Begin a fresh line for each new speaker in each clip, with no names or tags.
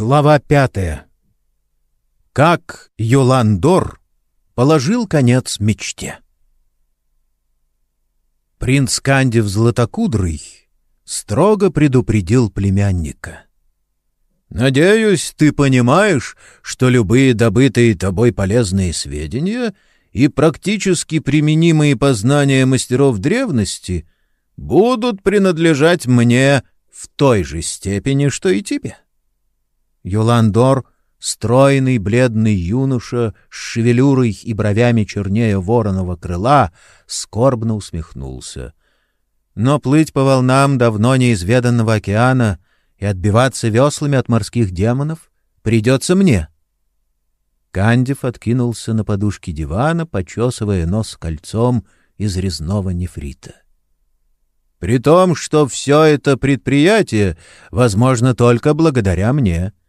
Глава пятая. Как Йоландор положил конец мечте. Принц Кандив Златокудрый строго предупредил племянника. «Надеюсь, ты понимаешь, что любые добытые тобой полезные сведения и практически применимые познания мастеров древности будут принадлежать мне в той же степени, что и тебе». Юландор, стройный бледный юноша с шевелюрой и бровями чернее вороного крыла, скорбно усмехнулся. Но плыть по волнам давно неизведанного океана и отбиваться веслами от морских демонов придется мне. Кандив откинулся на подушке дивана, почесывая нос кольцом из резного нефрита. При том, что все это предприятие возможно только благодаря мне —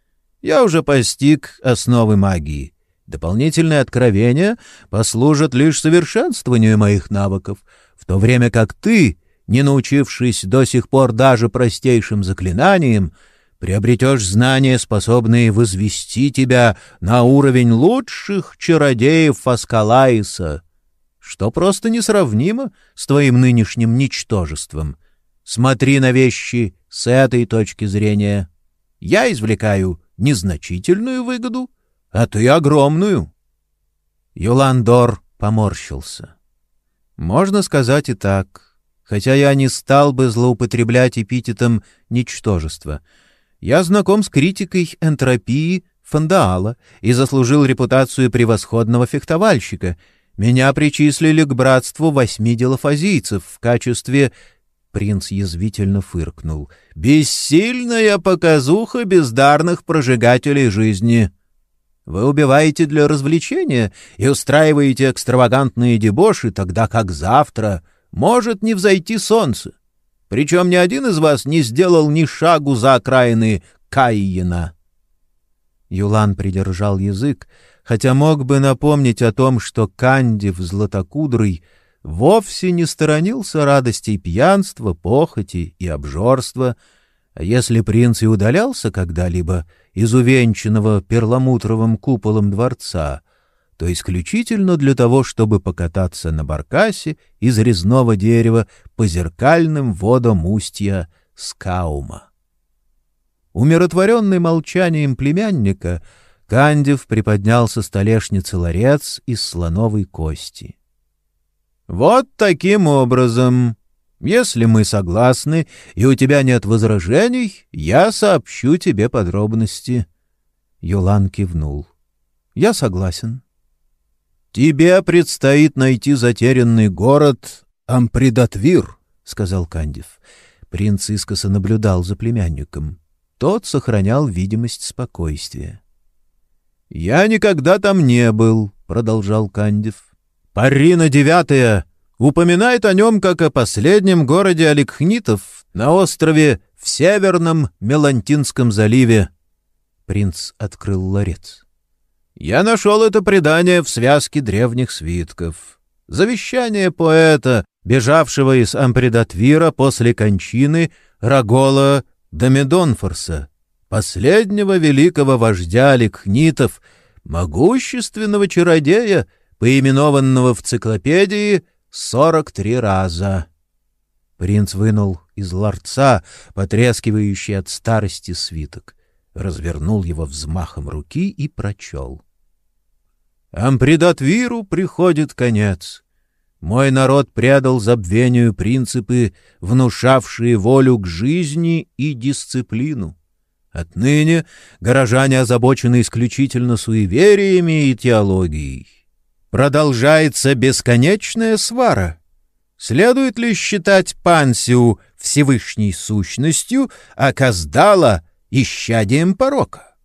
я уже постиг основы магии. Дополнительные откровения послужат лишь совершенствованию моих навыков, в то время как ты, не научившись до сих пор даже простейшим заклинаниям, приобретешь знания, способные возвести тебя на уровень лучших чародеев Фаскалаиса, что просто несравнимо с твоим нынешним ничтожеством. Смотри на вещи с этой точки зрения. Я извлекаю незначительную выгоду, а ты огромную. Юландор поморщился. Можно сказать и так, хотя я не стал бы злоупотреблять эпитетом ничтожества. Я знаком с критикой энтропии Фандаала и заслужил репутацию превосходного фехтовальщика. Меня причислили к братству восьми делофазийцев в качестве Принц язвительно фыркнул. «Бессильная показуха бездарных прожигателей жизни!» Вы убиваете для развлечения и устраиваете экстравагантные дебоши, тогда как завтра может не взойти солнце. Причем ни один из вас не сделал ни шагу за окраины Кайена. Юлан придержал язык, хотя мог бы напомнить о том, что Кандив Златокудрый — вовсе не сторонился радостей пьянства, похоти и обжорства, а если принц и удалялся когда-либо из увенчанного перламутровым куполом дворца, то исключительно для того, чтобы покататься на баркасе из резного дерева по зеркальным водам устья Скаума. Умиротворенный молчанием племянника, Кандив приподнял со столешницы ларец из слоновой кости — вот таким образом. Если мы согласны и у тебя нет возражений, я сообщу тебе подробности. Юлан кивнул. Я согласен. Тебе предстоит найти затерянный город Ампридатвир, сказал Кандив. Принц искоса наблюдал за племянником. Тот сохранял видимость спокойствия. Я никогда там не был, продолжал Кандив. Парина девятая упоминает о нем как о последнем городе Аликхнитов на острове в Северном Мелантинском заливе. Принц открыл ларец. Я нашел это предание в связке древних свитков. Завещание поэта, бежавшего из Ампредатвира после кончины Рагола Домедонфорса, последнего великого вождя Аликхнитов, могущественного чародея, поименованного в циклопедии сорок три раза. Принц вынул из ларца потрескивающий от старости свиток, развернул его взмахом руки и прочел. «Ампредатвиру приходит конец. Мой народ предал забвению принципы, внушавшие волю к жизни и дисциплину. Отныне горожане озабочены исключительно суевериями и теологией продолжается бесконечная свара. Следует ли считать Пансию Всевышней сущностью, а Каздала — исчадием порока?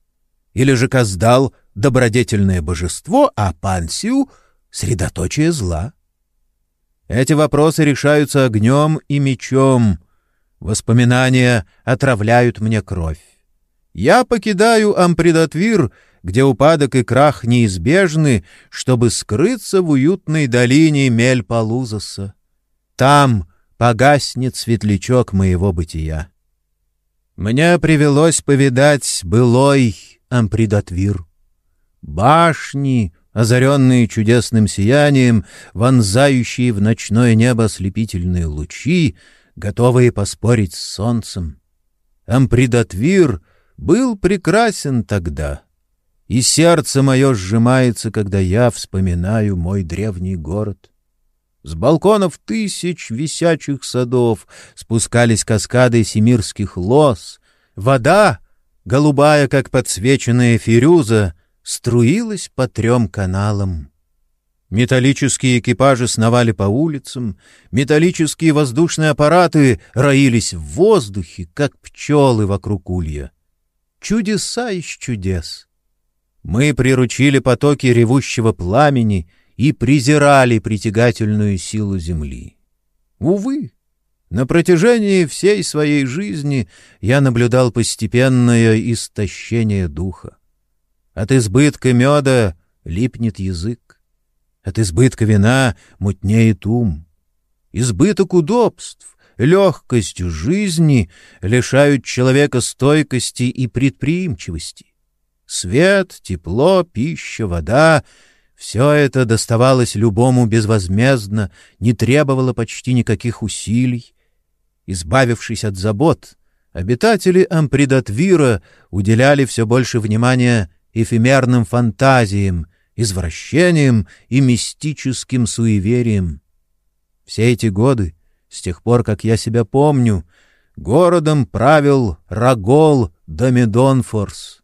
Или же Каздал — добродетельное божество, а Пансию — средоточие зла? Эти вопросы решаются огнем и мечом. Воспоминания отравляют мне кровь. Я покидаю Ампредатвир где упадок и крах неизбежны, чтобы скрыться в уютной долине Мельпалузаса. Там погаснет светлячок моего бытия. Мне привелось повидать былой Ампридатвир. Башни, озаренные чудесным сиянием, вонзающие в ночное небо ослепительные лучи, готовые поспорить с солнцем. Ампридатвир был прекрасен тогда, и сердце мое сжимается, когда я вспоминаю мой древний город. С балконов тысяч висячих садов спускались каскады семирских лос. Вода, голубая, как подсвеченная фирюза, струилась по трем каналам. Металлические экипажи сновали по улицам, металлические воздушные аппараты роились в воздухе, как пчелы вокруг улья. Чудеса из чудес! Мы приручили потоки ревущего пламени и презирали притягательную силу земли. Увы, на протяжении всей своей жизни я наблюдал постепенное истощение духа. От избытка меда липнет язык, от избытка вина мутнеет ум. Избыток удобств, легкость жизни лишают человека стойкости и предприимчивости. Свет, тепло, пища, вода — все это доставалось любому безвозмездно, не требовало почти никаких усилий. Избавившись от забот, обитатели Ампридатвира уделяли все больше внимания эфемерным фантазиям, извращениям и мистическим суевериям. Все эти годы, с тех пор, как я себя помню, городом правил Рагол Домедонфорс.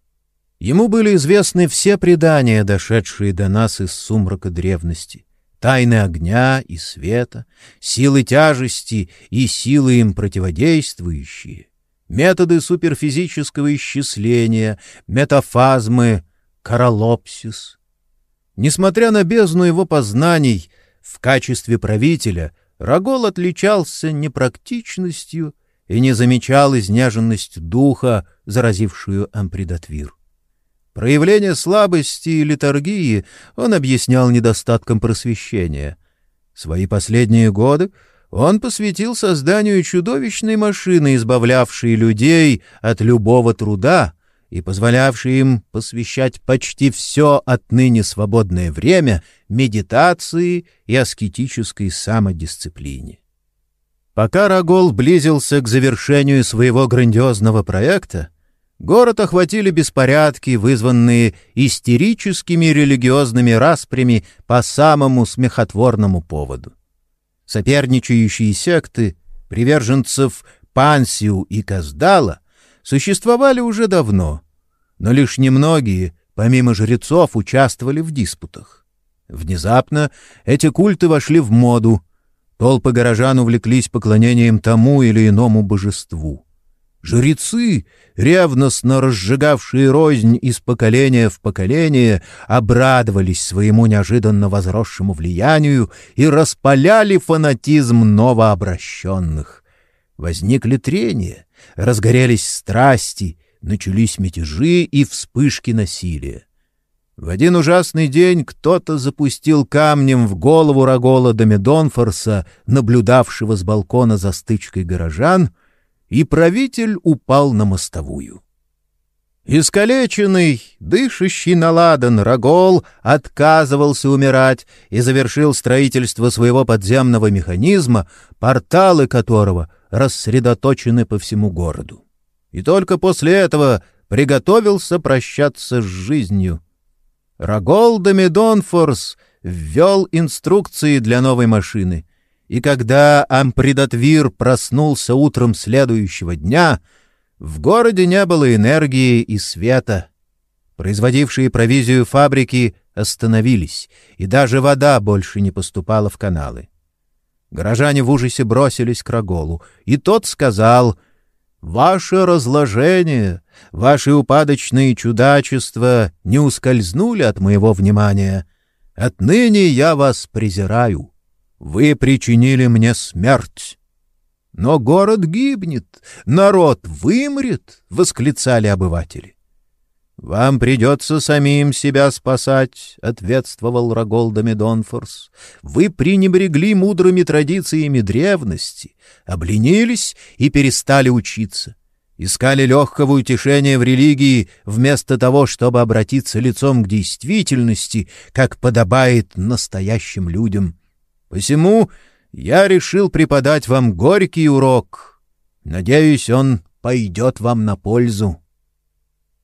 Ему были известны все предания, дошедшие до нас из сумрака древности, тайны огня и света, силы тяжести и силы им противодействующие методы суперфизического исчисления, метафазмы, каролопсис. Несмотря на бездну его познаний, в качестве правителя Рогол отличался непрактичностью и не замечал изнеженность духа, заразившую Ампридатвир. Проявление слабости и литургии он объяснял недостатком просвещения. Свои последние годы он посвятил созданию чудовищной машины, избавлявшей людей от любого труда и позволявшей им посвящать почти все отныне свободное время медитации и аскетической самодисциплине. Пока Рагол близился к завершению своего грандиозного проекта, город охватили беспорядки, вызванные истерическими религиозными распрями по самому смехотворному поводу. Соперничающие секты приверженцев Пансиу и Каздала существовали уже давно, но лишь немногие, помимо жрецов, участвовали в диспутах. Внезапно эти культы вошли в моду, толпы горожан увлеклись поклонением тому или иному божеству. Жрецы, ревностно разжигавшие рознь из поколения в поколение, обрадовались своему неожиданно возросшему влиянию и распаляли фанатизм новообращенных. Возникли трения, разгорелись страсти, начались мятежи и вспышки насилия. В один ужасный день кто-то запустил камнем в голову Рагола Домедонфорса, наблюдавшего с балкона за стычкой горожан — и правитель упал на мостовую. Искалеченный, дышащий на ладан Рогол отказывался умирать и завершил строительство своего подземного механизма, порталы которого рассредоточены по всему городу. И только после этого приготовился прощаться с жизнью. Рогол Домедонфорс ввел инструкции для новой машины — и когда Ампридатвир проснулся утром следующего дня, в городе не было энергии и света. Производившие провизию фабрики остановились, и даже вода больше не поступала в каналы. Горожане в ужасе бросились к Роголу, и тот сказал «Ваше разложение, ваши упадочные чудачества не ускользнули от моего внимания. Отныне я вас презираю». Вы причинили мне смерть. Но город гибнет, народ вымрет, — восклицали обыватели. «Вам придется самим себя спасать», — ответствовал Рагол Домедонфорс. «Вы пренебрегли мудрыми традициями древности, обленились и перестали учиться. искали легкого утешения в религии вместо того, чтобы обратиться лицом к действительности, как подобает настоящим людям. Посему я решил преподать вам горький урок. Надеюсь, он пойдет вам на пользу.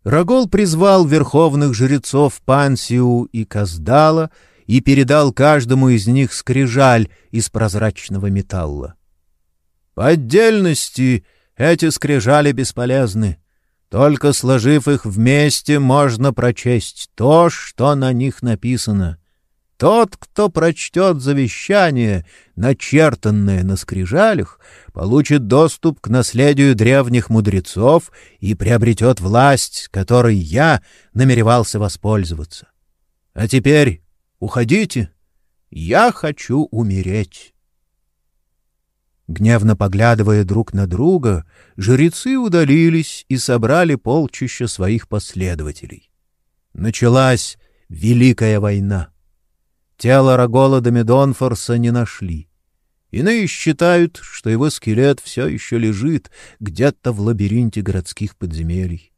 Рогол призвал верховных жрецов Пансию и Каздала и передал каждому из них скрижаль из прозрачного металла. По отдельности эти скрижали бесполезны. Только сложив их вместе, можно прочесть то, что на них написано. Тот, кто прочтет завещание, начертанное на скрижалях, получит доступ к наследию древних мудрецов и приобретет власть, которой я намеревался воспользоваться. А теперь уходите, я хочу умереть. Гневно поглядывая друг на друга, жрецы удалились и собрали полчища своих последователей. Началась Великая война. Тело Рагола Домидонфорса не нашли. Иные считают, что его скелет все еще лежит где-то в лабиринте городских подземелий.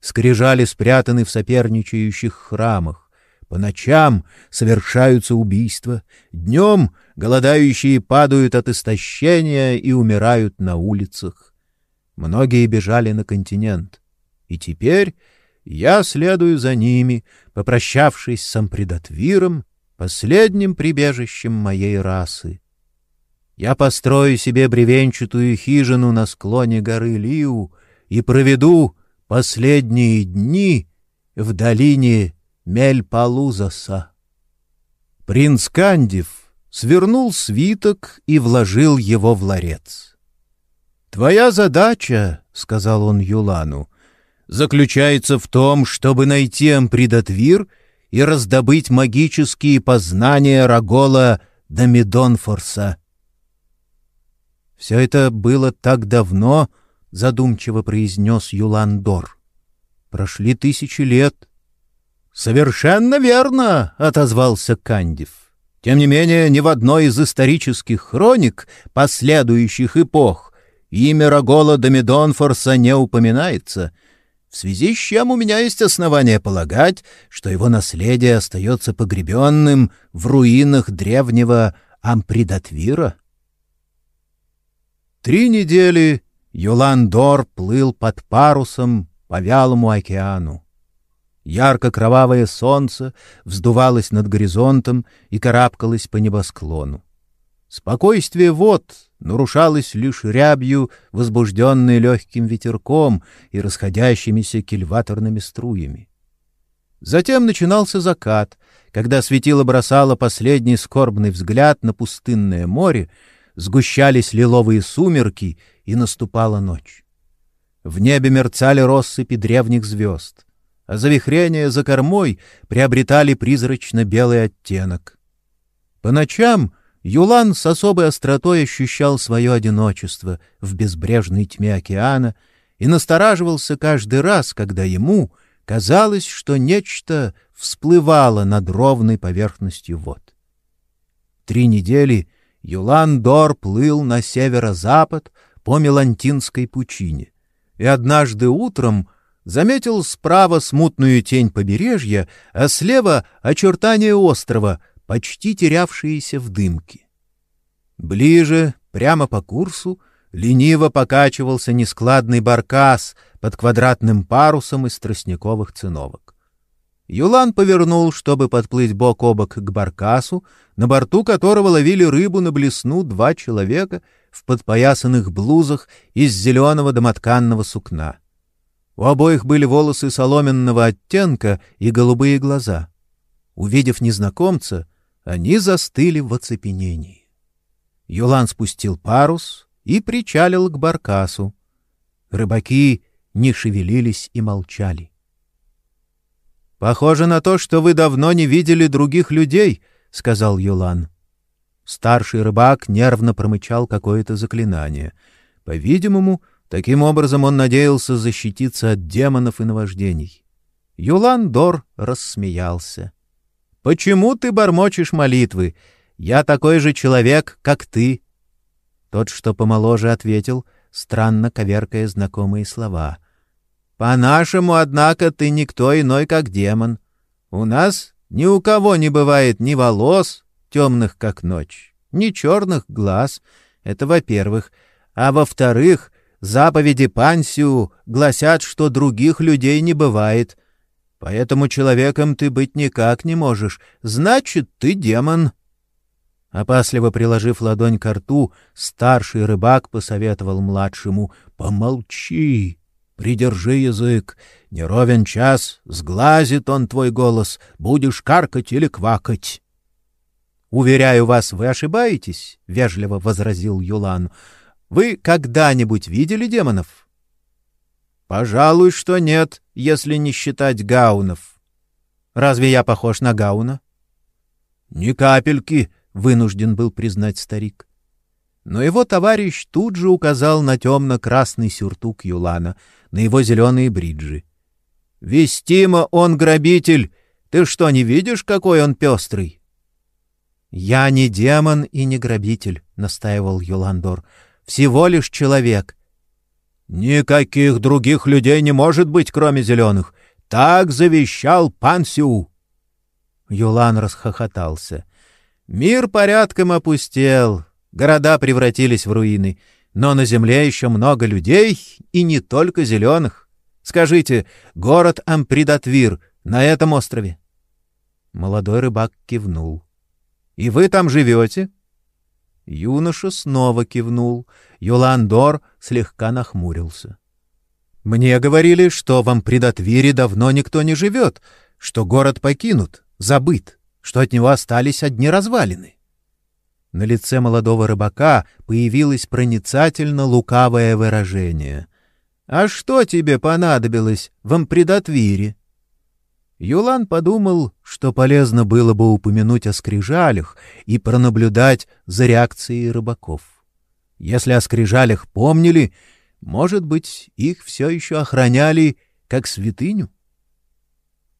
Скрижали спрятаны в соперничающих храмах. По ночам совершаются убийства, днем голодающие падают от истощения и умирают на улицах. Многие бежали на континент. И теперь я следую за ними, попрощавшись с Ампредатвиром последним прибежищем моей расы. Я построю себе бревенчатую хижину на склоне горы Лиу и проведу последние дни в долине Мельпалузаса. Принц Кандив свернул свиток и вложил его в ларец. «Твоя задача, — сказал он Юлану, — заключается в том, чтобы найти Ампридатвир — и раздобыть магические познания Рагола Домидонфорса. «Все это было так давно», — задумчиво произнес Юландор. «Прошли тысячи лет». «Совершенно верно», — отозвался Кандив. «Тем не менее, ни в одной из исторических хроник последующих эпох имя Рагола Домидонфорса не упоминается — в связи с чем у меня есть основания полагать, что его наследие остается погребенным в руинах древнего Ампридатвира. Три недели Юландор плыл под парусом по вялому океану. Ярко-кровавое солнце вздувалось над горизонтом и карабкалось по небосклону. Спокойствие вод нарушалось лишь рябью, возбужденной легким ветерком и расходящимися кильваторными струями. Затем начинался закат, когда светило бросало последний скорбный взгляд на пустынное море, сгущались лиловые сумерки, и наступала ночь. В небе мерцали россыпи древних звезд, а завихрения за кормой приобретали призрачно-белый оттенок. По ночам Юлан с особой остротой ощущал свое одиночество в безбрежной тьме океана и настораживался каждый раз, когда ему казалось, что нечто всплывало над ровной поверхностью вод. Три недели Юлан Дор плыл на северо-запад по Мелантинской пучине, и однажды утром заметил справа смутную тень побережья, а слева — очертания острова, почти терявшиеся в дымке. Ближе, прямо по курсу, лениво покачивался нескладный баркас под квадратным парусом из тростниковых циновок. Юлан повернул, чтобы подплыть бок о бок к баркасу, на борту которого ловили рыбу на блесну два человека в подпоясанных блузах из зеленого домотканного сукна. У обоих были волосы соломенного оттенка и голубые глаза. Увидев незнакомца, они застыли в оцепенении. Юлан спустил парус и причалил к баркасу. Рыбаки не шевелились и молчали. — Похоже на то, что вы давно не видели других людей, — сказал Юлан. Старший рыбак нервно промычал какое-то заклинание. По-видимому, таким образом он надеялся защититься от демонов и наваждений. Юлан Дор рассмеялся. — Почему ты бормочешь молитвы? Я такой же человек, как ты. Тот, что помоложе, ответил, странно коверкая знакомые слова. «По-нашему, однако, ты никто иной, как демон. У нас ни у кого не бывает ни волос, темных, как ночь, ни черных глаз. Это во-первых. А во-вторых, заповеди Пансию гласят, что других людей не бывает. Поэтому человеком ты быть никак не можешь. Значит, ты демон». Опасливо приложив ладонь к рту, старший рыбак посоветовал младшему «Помолчи, придержи язык, не ровен час, сглазит он твой голос, будешь каркать или квакать». «Уверяю вас, вы ошибаетесь», — вежливо возразил Юлан. «Вы когда-нибудь видели демонов?» «Пожалуй, что нет, если не считать гаунов». «Разве я похож на гауна?» «Ни капельки», — вынужден был признать старик. Но его товарищ тут же указал на темно-красный сюртук Юлана, на его зеленые бриджи. — Вестимо он грабитель! Ты что, не видишь, какой он пестрый? — Я не демон и не грабитель, — настаивал Юландор. — Всего лишь человек. — Никаких других людей не может быть, кроме зеленых. Так завещал пан Сю. Юлан расхохотался. Мир порядком опустел, города превратились в руины, но на земле еще много людей, и не только зеленых. Скажите, город Ампридатвир на этом острове? Молодой рыбак кивнул. — И вы там живете? Юноша снова кивнул. Юландор слегка нахмурился. — Мне говорили, что в Ампридатвире давно никто не живет, что город покинут, забыт что от него остались одни развалины. На лице молодого рыбака появилось проницательно лукавое выражение. «А что тебе понадобилось в Ампредатвире?» Юлан подумал, что полезно было бы упомянуть о скрижалях и пронаблюдать за реакцией рыбаков. Если о скрижалях помнили, может быть, их все еще охраняли как святыню?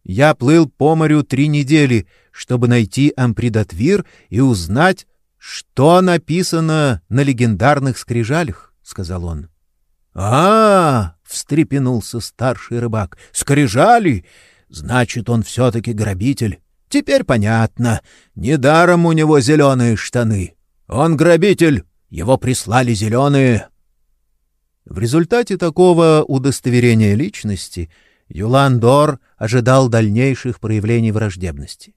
Я плыл по морю три недели, чтобы найти Ампридатвир и узнать, что написано на легендарных скрижалях, — сказал он. — А, — встрепенулся старший рыбак, — скрижали? Значит, он все-таки грабитель. Теперь понятно. Недаром у него зеленые штаны. Он грабитель, его прислали зеленые. В результате такого удостоверения личности — Юландор ожидал дальнейших проявлений враждебности.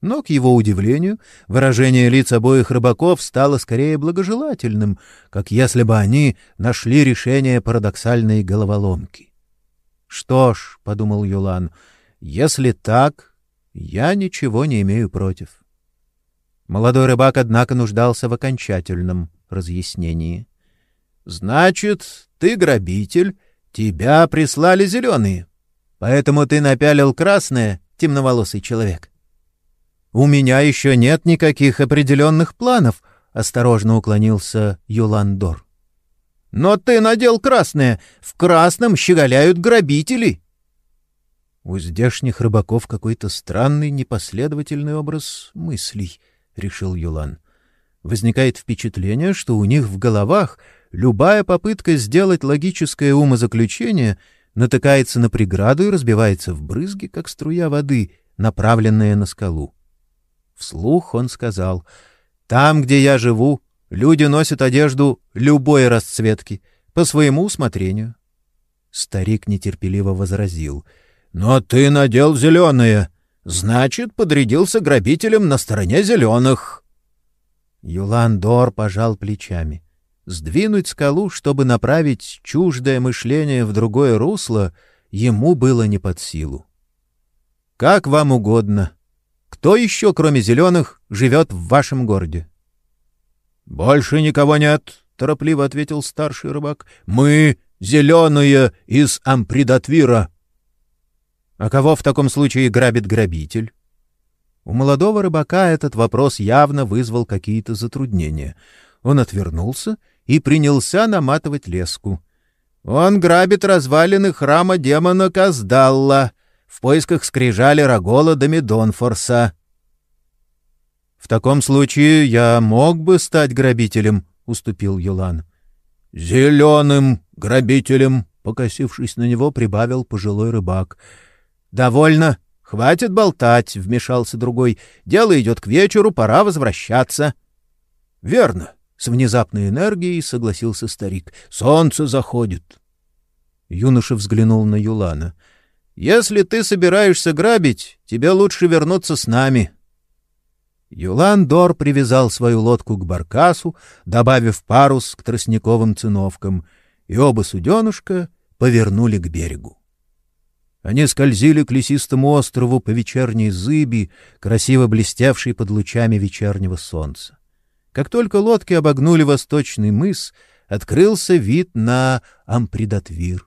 Но, к его удивлению, выражение лиц обоих рыбаков стало скорее благожелательным, как если бы они нашли решение парадоксальной головоломки. «Что ж», — подумал Юлан, — «если так, я ничего не имею против». Молодой рыбак, однако, нуждался в окончательном разъяснении. «Значит, ты грабитель, тебя прислали зеленые». Поэтому ты напялил красное, темноволосый человек. — У меня еще нет никаких определенных планов, — осторожно уклонился Юландор. — Но ты надел красное. В красном щеголяют грабители. У здешних рыбаков какой-то странный непоследовательный образ мыслей, — решил Юлан. Возникает впечатление, что у них в головах любая попытка сделать логическое умозаключение — натыкается на преграду и разбивается в брызги, как струя воды, направленная на скалу. Вслух он сказал, «Там, где я живу, люди носят одежду любой расцветки, по своему усмотрению». Старик нетерпеливо возразил, «Но ты надел зеленое, значит, подрядился грабителем на стороне зеленых». Юландор пожал плечами. Сдвинуть скалу, чтобы направить чуждое мышление в другое русло, ему было не под силу. «Как вам угодно. Кто еще, кроме зеленых, живет в вашем городе?» «Больше никого нет», — торопливо ответил старший рыбак. «Мы зеленые из Ампридатвира». «А кого в таком случае грабит грабитель?» У молодого рыбака этот вопрос явно вызвал какие-то затруднения. Он отвернулся и принялся наматывать леску. Он грабит развалины храма демона Каздалла в поисках скрижали Рагола до Медонфорса. — В таком случае я мог бы стать грабителем, — уступил Юлан. Зеленым грабителем, покосившись на него, прибавил пожилой рыбак. Довольно, хватит болтать, вмешался другой. Дело идет к вечеру, пора возвращаться. Верно, с внезапной энергией согласился старик. Солнце заходит. Юноша взглянул на Юлана. Если ты собираешься грабить, тебе лучше вернуться с нами. Юлан Дор привязал свою лодку к баркасу, добавив парус к тростниковым циновкам, и оба суденышка повернули к берегу. Они скользили к лесистому острову по вечерней зыби, красиво блестевшей под лучами вечернего солнца. Как только лодки обогнули восточный мыс, открылся вид на Ампридатвир.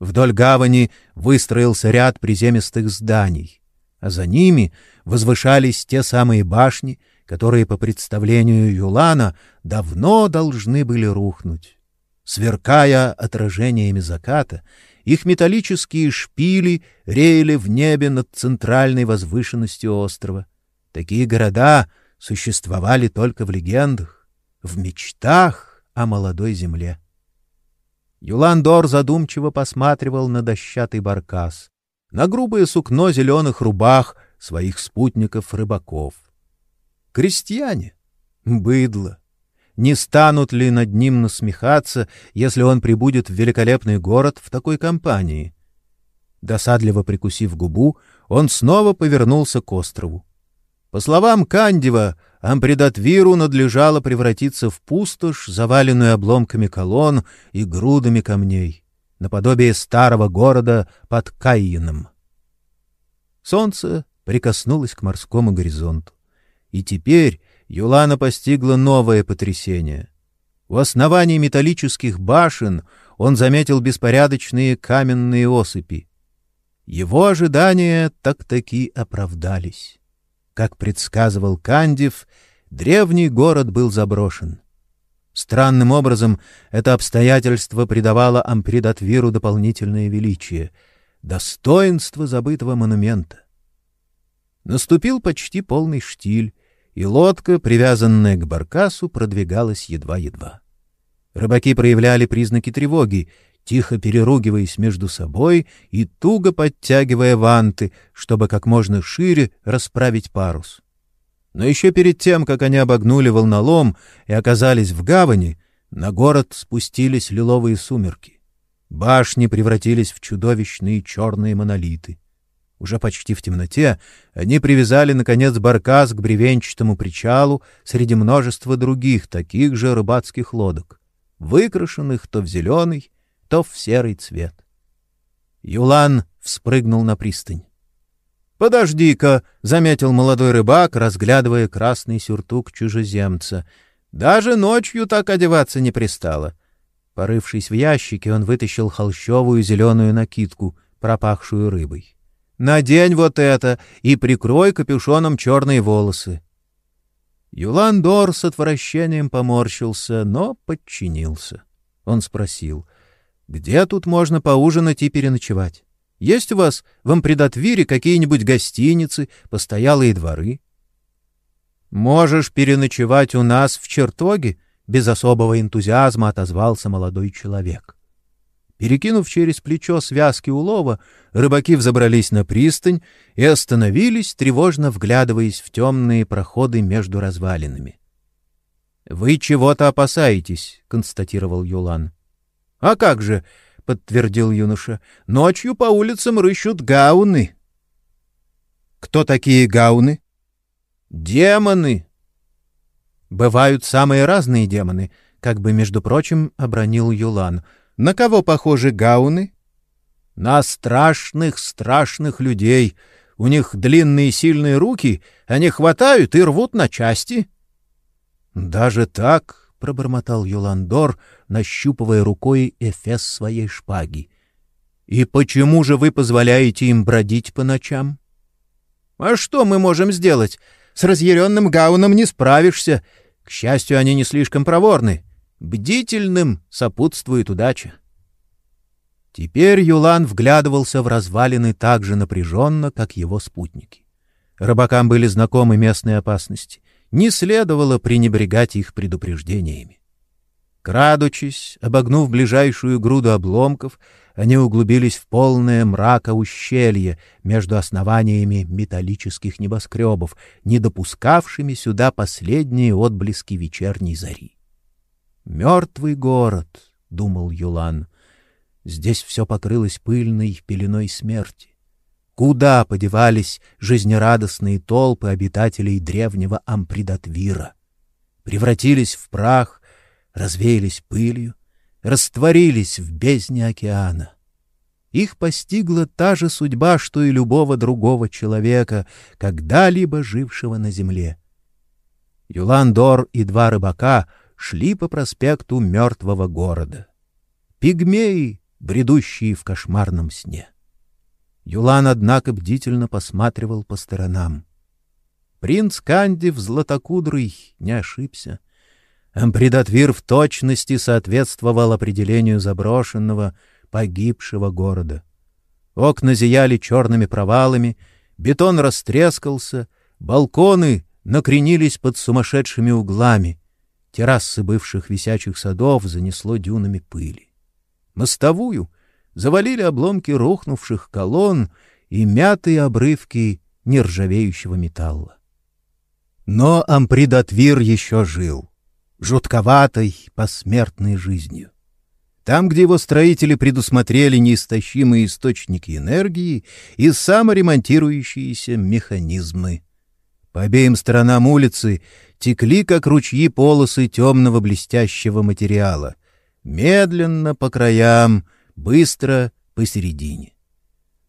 Вдоль гавани выстроился ряд приземистых зданий, а за ними возвышались те самые башни, которые, по представлению Юлана, давно должны были рухнуть. Сверкая отражениями заката, их металлические шпили реяли в небе над центральной возвышенностью острова. Такие города существовали только в легендах, в мечтах о молодой земле. Юландор задумчиво посматривал на дощатый баркас, на грубое сукно зеленых рубах своих спутников-рыбаков. Крестьяне, быдло, не станут ли над ним насмехаться, если он прибудет в великолепный город в такой компании? Досадливо прикусив губу, он снова повернулся к острову. По словам Кандева, Ампредатвиру надлежало превратиться в пустошь, заваленную обломками колонн и грудами камней, наподобие старого города под Кайином. Солнце прикоснулось к морскому горизонту, и теперь Юлана постигло новое потрясение. У оснований металлических башен он заметил беспорядочные каменные осыпи. Его ожидания так-таки оправдались. Как предсказывал Кандив, древний город был заброшен. Странным образом это обстоятельство придавало Ампридатвиру дополнительное величие, достоинство забытого монумента. Наступил почти полный штиль, и лодка, привязанная к баркасу, продвигалась едва-едва. Рыбаки проявляли признаки тревоги, тихо переругиваясь между собой и туго подтягивая ванты, чтобы как можно шире расправить парус. Но еще перед тем, как они обогнули волнолом и оказались в гавани, на город спустились лиловые сумерки. Башни превратились в чудовищные черные монолиты. Уже почти в темноте они привязали, наконец, баркас к бревенчатому причалу среди множества других таких же рыбацких лодок, выкрашенных то в зеленый, то в серый цвет. Юлан вспрыгнул на пристань. «Подожди-ка», — заметил молодой рыбак, разглядывая красный сюртук чужеземца. «Даже ночью так одеваться не пристало». Порывшись в ящике, он вытащил холщовую зеленую накидку, пропахшую рыбой. «Надень вот это и прикрой капюшоном черные волосы». Юлан Дор с отвращением поморщился, но подчинился. Он спросил — где тут можно поужинать и переночевать? Есть у вас в Ампредатвире какие-нибудь гостиницы, постоялые дворы? Можешь переночевать у нас в чертоге, без особого энтузиазма отозвался молодой человек. Перекинув через плечо связки улова, рыбаки взобрались на пристань и остановились, тревожно вглядываясь в темные проходы между развалинами. Вы чего-то опасаетесь, констатировал Юлан. — А как же, — подтвердил юноша, — ночью по улицам рыщут гауны. — Кто такие гауны? — Демоны. — Бывают самые разные демоны, — как бы, между прочим, обронил Юлан. — На кого похожи гауны? — На страшных, страшных людей. У них длинные сильные руки, они хватают и рвут на части. — Даже так? — пробормотал Юландор, нащупывая рукой эфес своей шпаги. — И почему же вы позволяете им бродить по ночам? — А что мы можем сделать? С разъяренным гауном не справишься. К счастью, они не слишком проворны. Бдительным сопутствует удача. Теперь Юлан вглядывался в развалины так же напряженно, как его спутники. Рыбакам были знакомы местные опасности — не следовало пренебрегать их предупреждениями. Крадучись, обогнув ближайшую груду обломков, они углубились в полное мрака ущелье между основаниями металлических небоскребов, не допускавшими сюда последние отблески вечерней зари. «Мертвый город», — думал Юлан, — «здесь все покрылось пыльной пеленой смерти. Куда подевались жизнерадостные толпы обитателей древнего Ампридатвира? Превратились в прах, развеялись пылью, растворились в бездне океана. Их постигла та же судьба, что и любого другого человека, когда-либо жившего на земле. Юландор и два рыбака шли по проспекту мертвого города. Пигмеи, бредущие в кошмарном сне. Юлан, однако, бдительно посматривал по сторонам. Принц Кандив Златокудрый не ошибся — Ампридатвир в точности соответствовал определению заброшенного, погибшего города. Окна зияли черными провалами, бетон растрескался, балконы накренились под сумасшедшими углами, террасы бывших висячих садов занесло дюнами пыли. Мостовую завалили обломки рухнувших колонн и мятые обрывки нержавеющего металла. Но Ампридатвир еще жил жутковатой, посмертной жизнью. Там, где его строители предусмотрели неистощимые источники энергии и саморемонтирующиеся механизмы. По обеим сторонам улицы текли, как ручьи, полосы темного блестящего материала. Медленно по краям, быстро посередине.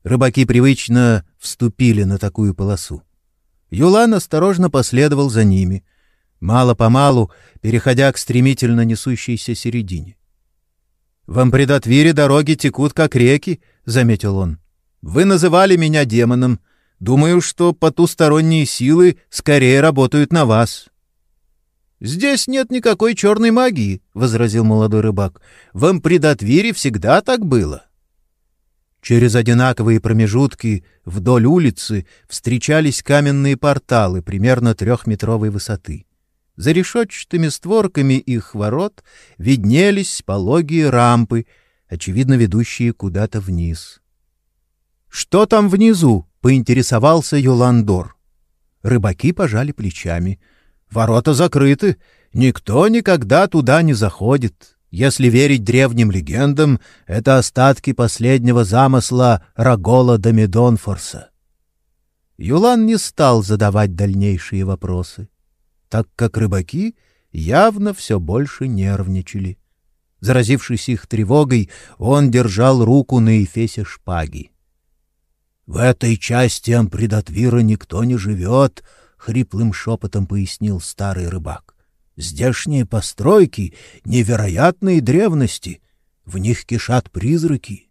Рыбаки привычно вступили на такую полосу. Юлан осторожно последовал за ними, мало-помалу переходя к стремительно несущейся середине. «В Ампредатвире дороги текут, как реки», — заметил он. «Вы называли меня демоном. Думаю, что потусторонние силы скорее работают на вас». «Здесь нет никакой черной магии», — возразил молодой рыбак. «В Ампредатвире всегда так было». Через одинаковые промежутки вдоль улицы встречались каменные порталы примерно трехметровой высоты. За решетчатыми створками их ворот виднелись пологие рампы, очевидно ведущие куда-то вниз. «Что там внизу?» — поинтересовался Юландор. Рыбаки пожали плечами. «Ворота закрыты. Никто никогда туда не заходит. Если верить древним легендам, это остатки последнего замысла Рагола Домидонфорса». Юлан не стал задавать дальнейшие вопросы так как рыбаки явно все больше нервничали. Заразившись их тревогой, он держал руку на эфесе шпаги. — В этой части Ампредатвира никто не живет, — хриплым шепотом пояснил старый рыбак. — Здешние постройки — невероятные древности, в них кишат призраки.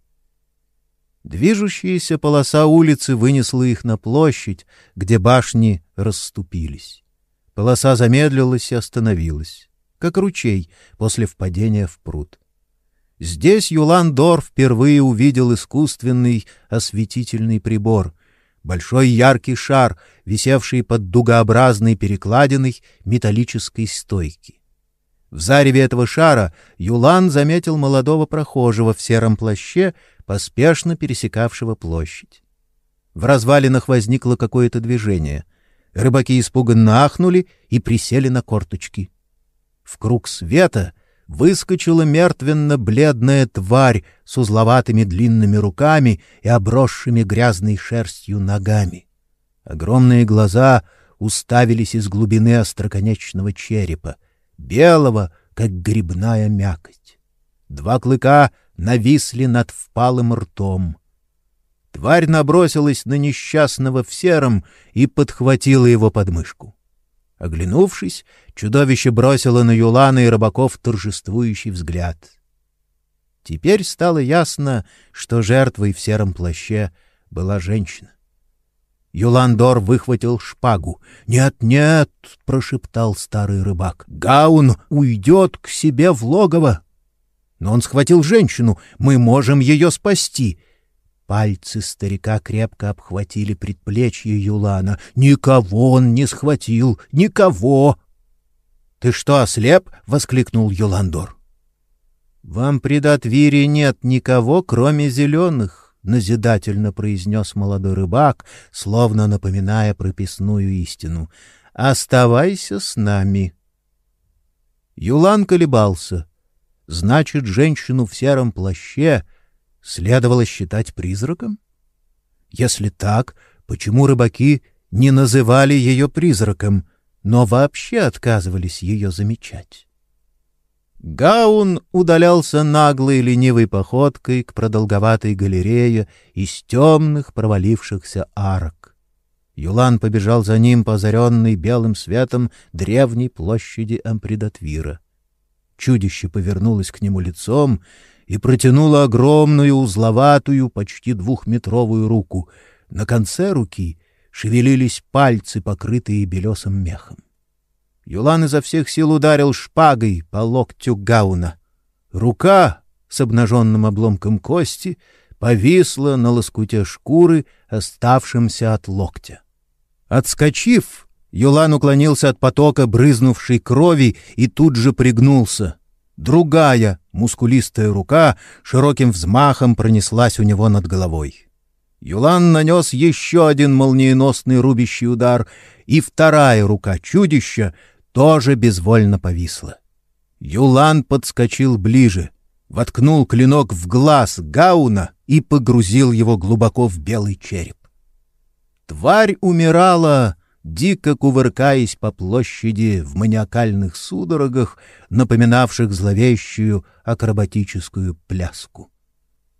Движущаяся полоса улицы вынесла их на площадь, где башни расступились. Полоса замедлилась и остановилась, как ручей после впадения в пруд. Здесь Юлан-Дор впервые увидел искусственный осветительный прибор — большой яркий шар, висевший под дугообразной перекладиной металлической стойки. В зареве этого шара Юлан заметил молодого прохожего в сером плаще, поспешно пересекавшего площадь. В развалинах возникло какое-то движение. Рыбаки испуганно ахнули и присели на корточки. В круг света выскочила мертвенно-бледная тварь с узловатыми длинными руками и обросшими грязной шерстью ногами. Огромные глаза уставились из глубины остроконечного черепа, белого, как грибная мякоть. Два клыка нависли над впалым ртом. Тварь набросилась на несчастного в сером и подхватила его подмышку. Оглянувшись, чудовище бросило на Юлана и рыбаков торжествующий взгляд. Теперь стало ясно, что жертвой в сером плаще была женщина. Юландор выхватил шпагу. «Нет, нет!» — прошептал старый рыбак. «Гаун уйдет к себе в логово!» Но он схватил женщину. «Мы можем ее спасти!» Пальцы старика крепко обхватили предплечье Юлана. «Никого он не схватил! Никого!» «Ты что, ослеп?» — воскликнул Юландор. — В Ампредатвире нет никого, кроме зеленых, — назидательно произнес молодой рыбак, словно напоминая прописную истину. — Оставайся с нами. Юлан колебался. Значит, женщину в сером плаще следовало считать призраком? Если так, почему рыбаки не называли ее призраком, но вообще отказывались ее замечать? Гаун удалялся наглой ленивой походкой к продолговатой галерее из темных провалившихся арок. Юлан побежал за ним по озаренной белым светом древней площади Ампредатвира. Чудище повернулось к нему лицом и протянуло огромную узловатую, почти двухметровую руку. На конце руки шевелились пальцы, покрытые белесым мехом. Юлан изо всех сил ударил шпагой по локтю Гауна. Рука с обнаженным обломком кости повисла на лоскуте шкуры, оставшемся от локтя. Отскочив, Юлан уклонился от потока брызнувшей крови и тут же пригнулся. Другая, мускулистая рука широким взмахом пронеслась у него над головой. Юлан нанес еще один молниеносный рубящий удар, и вторая рука чудища тоже безвольно повисла. Юлан подскочил ближе, воткнул клинок в глаз Гауна и погрузил его глубоко в белый череп. Тварь умирала, дико кувыркаясь по площади в маниакальных судорогах, напоминавших зловещую акробатическую пляску.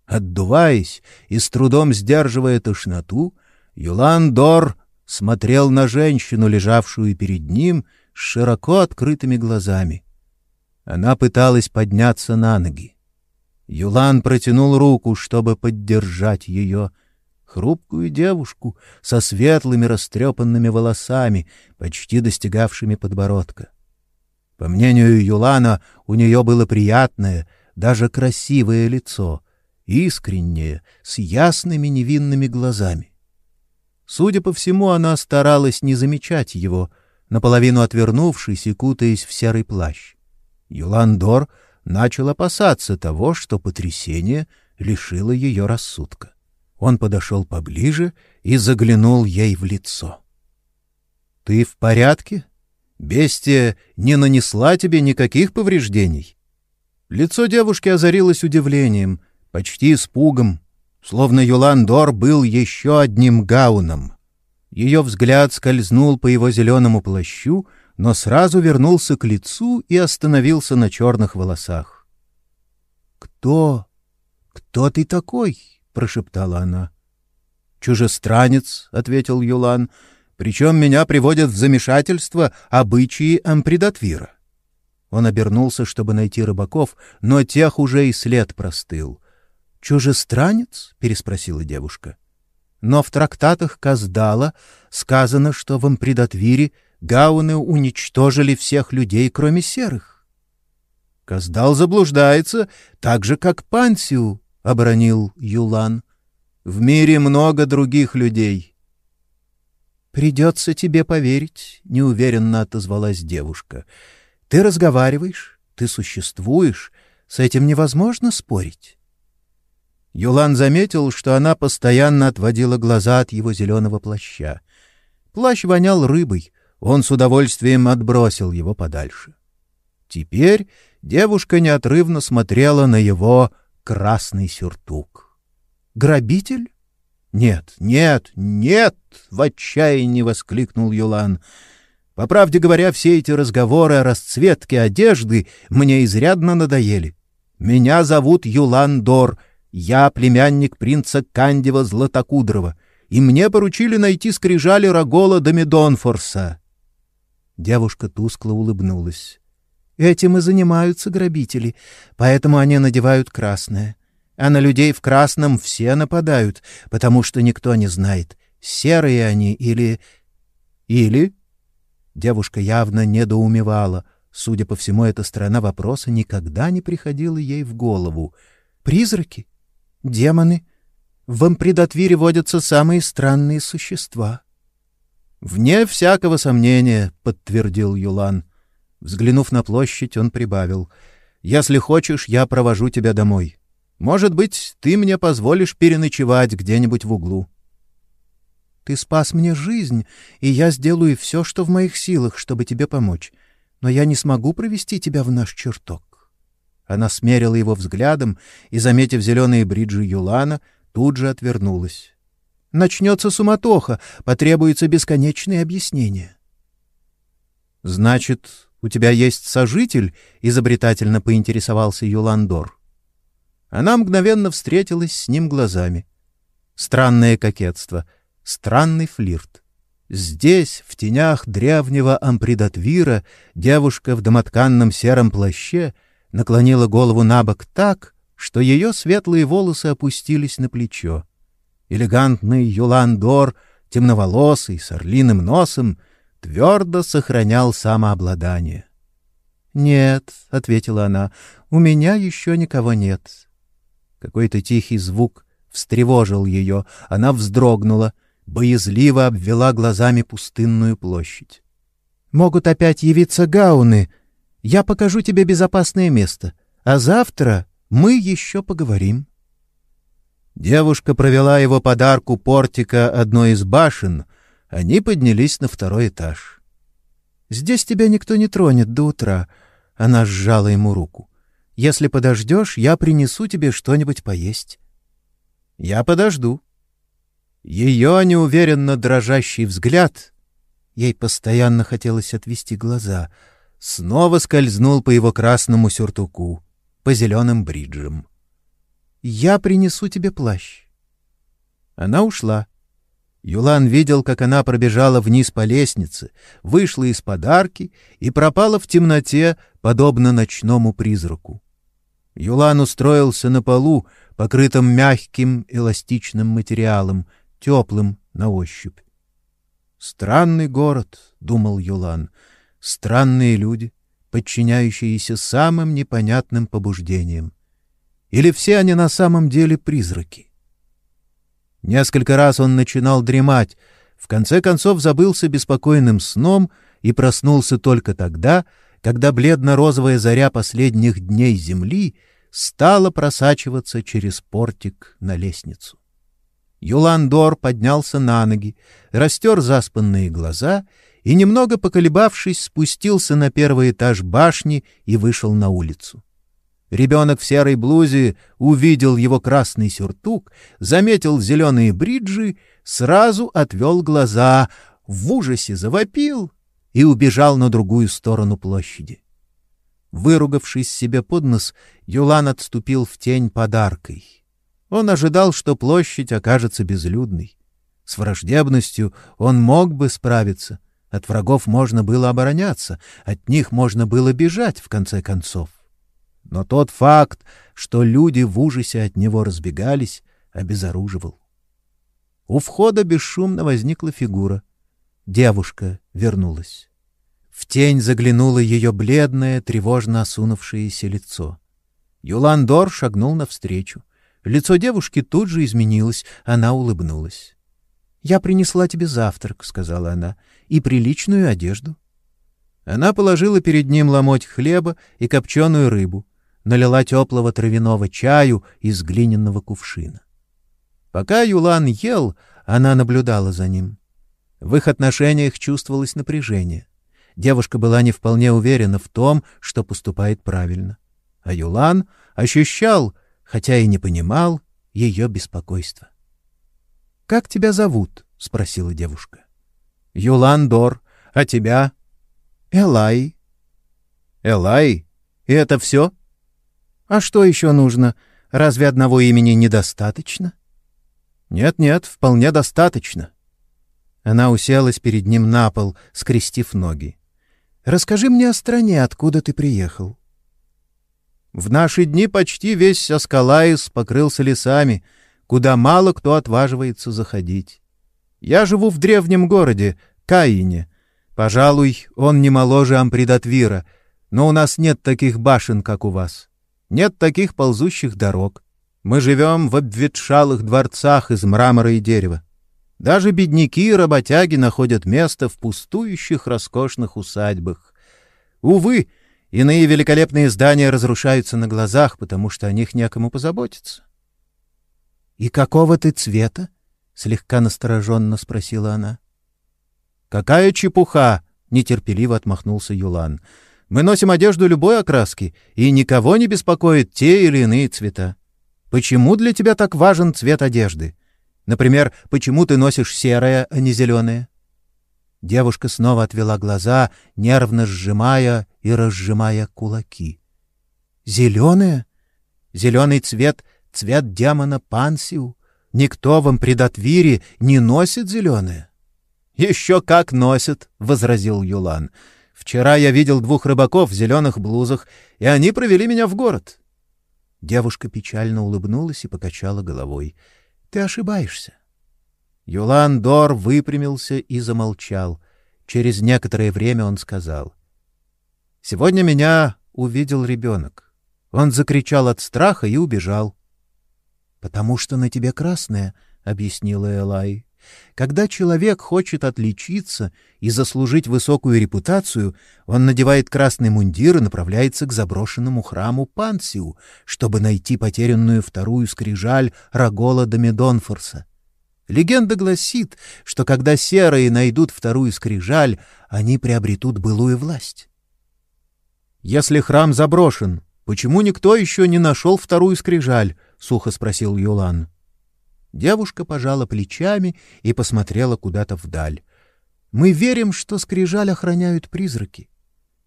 Отдуваясь и с трудом сдерживая тошноту, Юлан Дор смотрел на женщину, лежавшую перед ним, с широко открытыми глазами. Она пыталась подняться на ноги. Юлан протянул руку, чтобы поддержать ее, хрупкую девушку со светлыми растрепанными волосами, почти достигавшими подбородка. По мнению Юлана, у нее было приятное, даже красивое лицо, искреннее, с ясными невинными глазами. Судя по всему, она старалась не замечать его — наполовину отвернувшись и кутаясь в серый плащ. Юландор начал опасаться того, что потрясение лишило ее рассудка. Он подошел поближе и заглянул ей в лицо. — Ты в порядке? Бестия не нанесла тебе никаких повреждений? Лицо девушки озарилось удивлением, почти испугом, словно Юландор был еще одним гауном. Ее взгляд скользнул по его зеленому плащу, но сразу вернулся к лицу и остановился на черных волосах. «Кто? Кто ты такой?» — прошептала она. «Чужестранец», — ответил Юлан, — «причем меня приводят в замешательство обычаи Ампредатвира». Он обернулся, чтобы найти рыбаков, но тех уже и след простыл. «Чужестранец?» — переспросила девушка но в трактатах Каздала сказано, что в Ампредатвире гауны уничтожили всех людей, кроме серых. Каздал заблуждается, так же, как Пансиу, — оборонил Юлан. В мире много других людей. «Придется тебе поверить», — неуверенно отозвалась девушка. «Ты разговариваешь, ты существуешь, с этим невозможно спорить». Юлан заметил, что она постоянно отводила глаза от его зеленого плаща. Плащ вонял рыбой, он с удовольствием отбросил его подальше. Теперь девушка неотрывно смотрела на его красный сюртук. «Грабитель?» «Нет, нет, нет!» — в отчаянии воскликнул Юлан. «По правде говоря, все эти разговоры о расцветке одежды мне изрядно надоели. Меня зовут Юлан Дор — я племянник принца Кандива Златокудрова, и мне поручили найти скрижали Рагола Домидонфорса. Девушка тускло улыбнулась. Этим и занимаются грабители, поэтому они надевают красное. А на людей в красном все нападают, потому что никто не знает, серые они или... Или... Девушка явно недоумевала. Судя по всему, эта сторона вопроса никогда не приходила ей в голову. Призраки? демоны. В Ампредатвире водятся самые странные существа. — Вне всякого сомнения, — подтвердил Юлан. Взглянув на площадь, он прибавил. — Если хочешь, я провожу тебя домой. Может быть, ты мне позволишь переночевать где-нибудь в углу.
Ты спас мне жизнь, и я сделаю все, что в моих силах, чтобы тебе помочь. Но я не смогу провести тебя в наш чертог. Она смерила его взглядом и, заметив зеленые бриджи Юлана, тут же отвернулась. Начнется суматоха, потребуется бесконечные объяснения. — Значит, у тебя есть сожитель? — изобретательно поинтересовался Юландор. Она мгновенно встретилась с ним глазами. Странное кокетство — Странный флирт. Здесь, в тенях древнего ампридатвира, девушка в домотканном сером плаще наклонила голову на бок так, что ее светлые волосы опустились на плечо. Элегантный Юландор, темноволосый, с орлиным носом, твердо сохранял самообладание. — Нет, — ответила она, — у меня еще никого нет. Какой-то тихий звук встревожил ее, она вздрогнула — боязливо обвела глазами пустынную площадь. «Могут опять явиться гауны. Я покажу тебе безопасное место, а завтра мы еще поговорим». Девушка провела его подарку портика одной из башен. Они поднялись на второй этаж. «Здесь тебя никто не тронет до утра», — она сжала ему руку. «Если подождешь, я принесу тебе что-нибудь поесть». «Я подожду», ее неуверенно дрожащий взгляд, ей постоянно хотелось отвести глаза, снова скользнул по его красному сюртуку, по зеленым бриджам. «Я принесу тебе плащ». Она ушла. Юлан видел, как она пробежала вниз по лестнице, вышла из подарки и пропала в темноте, подобно ночному призраку. Юлан устроился на полу, покрытом мягким эластичным материалом — теплым на ощупь. «Странный город», — думал Юлан, — «странные люди, подчиняющиеся самым непонятным побуждениям. Или все они на самом деле призраки?» Несколько раз он начинал дремать, в конце концов забылся беспокойным сном и проснулся только тогда, когда бледно-розовая заря последних дней земли стала просачиваться через портик на лестницу. Юландор поднялся на ноги, растер заспанные глаза и, немного поколебавшись, спустился на первый этаж башни и вышел на улицу. Ребенок в серой блузе увидел его красный сюртук, заметил зеленые бриджи, сразу отвел глаза, в ужасе завопил и убежал на другую сторону площади. Выругавшись себе под нос, Юлан отступил в тень подаркой — он ожидал, что площадь окажется безлюдной. С враждебностью он мог бы справиться. От врагов можно было обороняться, от них можно было бежать, в конце концов. Но тот факт, что люди в ужасе от него разбегались, обезоруживал. У входа бесшумно возникла фигура. Девушка вернулась. В тень заглянуло ее бледное, тревожно осунувшееся лицо. Юландор шагнул навстречу. Лицо девушки тут же изменилось, она улыбнулась. «Я принесла тебе завтрак», — сказала она, — «и приличную одежду». Она положила перед ним ломоть хлеба и копченую рыбу, налила теплого травяного чаю из глиняного кувшина. Пока Юлан ел, она наблюдала за ним. В их отношениях чувствовалось напряжение. Девушка была не вполне уверена в том, что поступает правильно. А Юлан ощущал, хотя и не понимал ее беспокойства. — Как тебя зовут? — спросила девушка. — Юландор. А тебя? — Элай. — Элай? И это все? — А что еще нужно? Разве одного имени недостаточно? Нет, — Нет-нет, вполне достаточно. Она уселась перед ним на пол, скрестив ноги. — Расскажи мне о стране, откуда ты приехал. В наши дни почти весь Аскалаис покрылся лесами, куда мало кто отваживается заходить. Я живу в древнем городе, Каине. Пожалуй, он не моложе Ампридатвира, но у нас нет таких башен, как у вас. Нет таких ползущих дорог. Мы живем в обветшалых дворцах из мрамора и дерева. Даже бедняки и работяги находят место в пустующих роскошных усадьбах. Увы, Иные великолепные здания разрушаются на глазах, потому что о них некому позаботиться. — И какого ты цвета? — слегка настороженно спросила она. — Какая чепуха! — нетерпеливо отмахнулся Юлан. — Мы носим одежду любой окраски, и никого не беспокоит те или иные цвета. Почему для тебя так важен цвет одежды? Например, почему ты носишь серое, а не зеленое? Девушка снова отвела глаза, нервно сжимая и разжимая кулаки. «Зеленое? Зеленый цвет — цвет демона Пансиу. Никто в Ампредатвире не носит зеленое». «Еще как носит!» — возразил Юлан. «Вчера я видел двух рыбаков в зеленых блузах, и они провели меня в город». Девушка печально улыбнулась и покачала головой. «Ты ошибаешься. Юлан Дор выпрямился и замолчал. Через некоторое время он сказал. — Сегодня меня увидел ребенок. Он закричал от страха и убежал. — Потому что на тебе красное, — объяснила Элай. Когда человек хочет отличиться и заслужить высокую репутацию, он надевает красный мундир и направляется к заброшенному храму Пансиу, чтобы найти потерянную вторую скрижаль Рагола Домедонфорса. Легенда гласит, что когда серые найдут вторую скрижаль, они приобретут былую власть. «Если храм заброшен, почему никто еще не нашел вторую скрижаль?» — сухо спросил Юлан. Девушка пожала плечами и посмотрела куда-то вдаль. «Мы верим, что скрижаль охраняют призраки.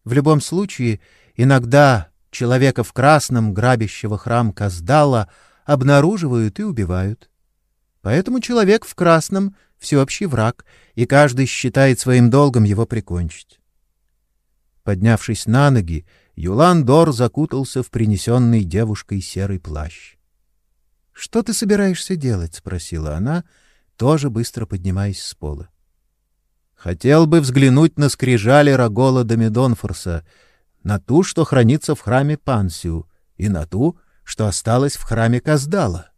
В любом случае, иногда человека в красном, грабящего храм Каздала, обнаруживают и убивают. Поэтому человек в красном — всеобщий враг, и каждый считает своим долгом его прикончить. Поднявшись на ноги, Юлан Дор закутался в принесенный девушкой серый плащ. — Что ты собираешься делать? — спросила она, тоже быстро поднимаясь с пола. — Хотел бы взглянуть на скрижали Рагола Домидонфорса, на ту, что хранится в храме Пансию, и на ту, что осталась в храме Каздала. —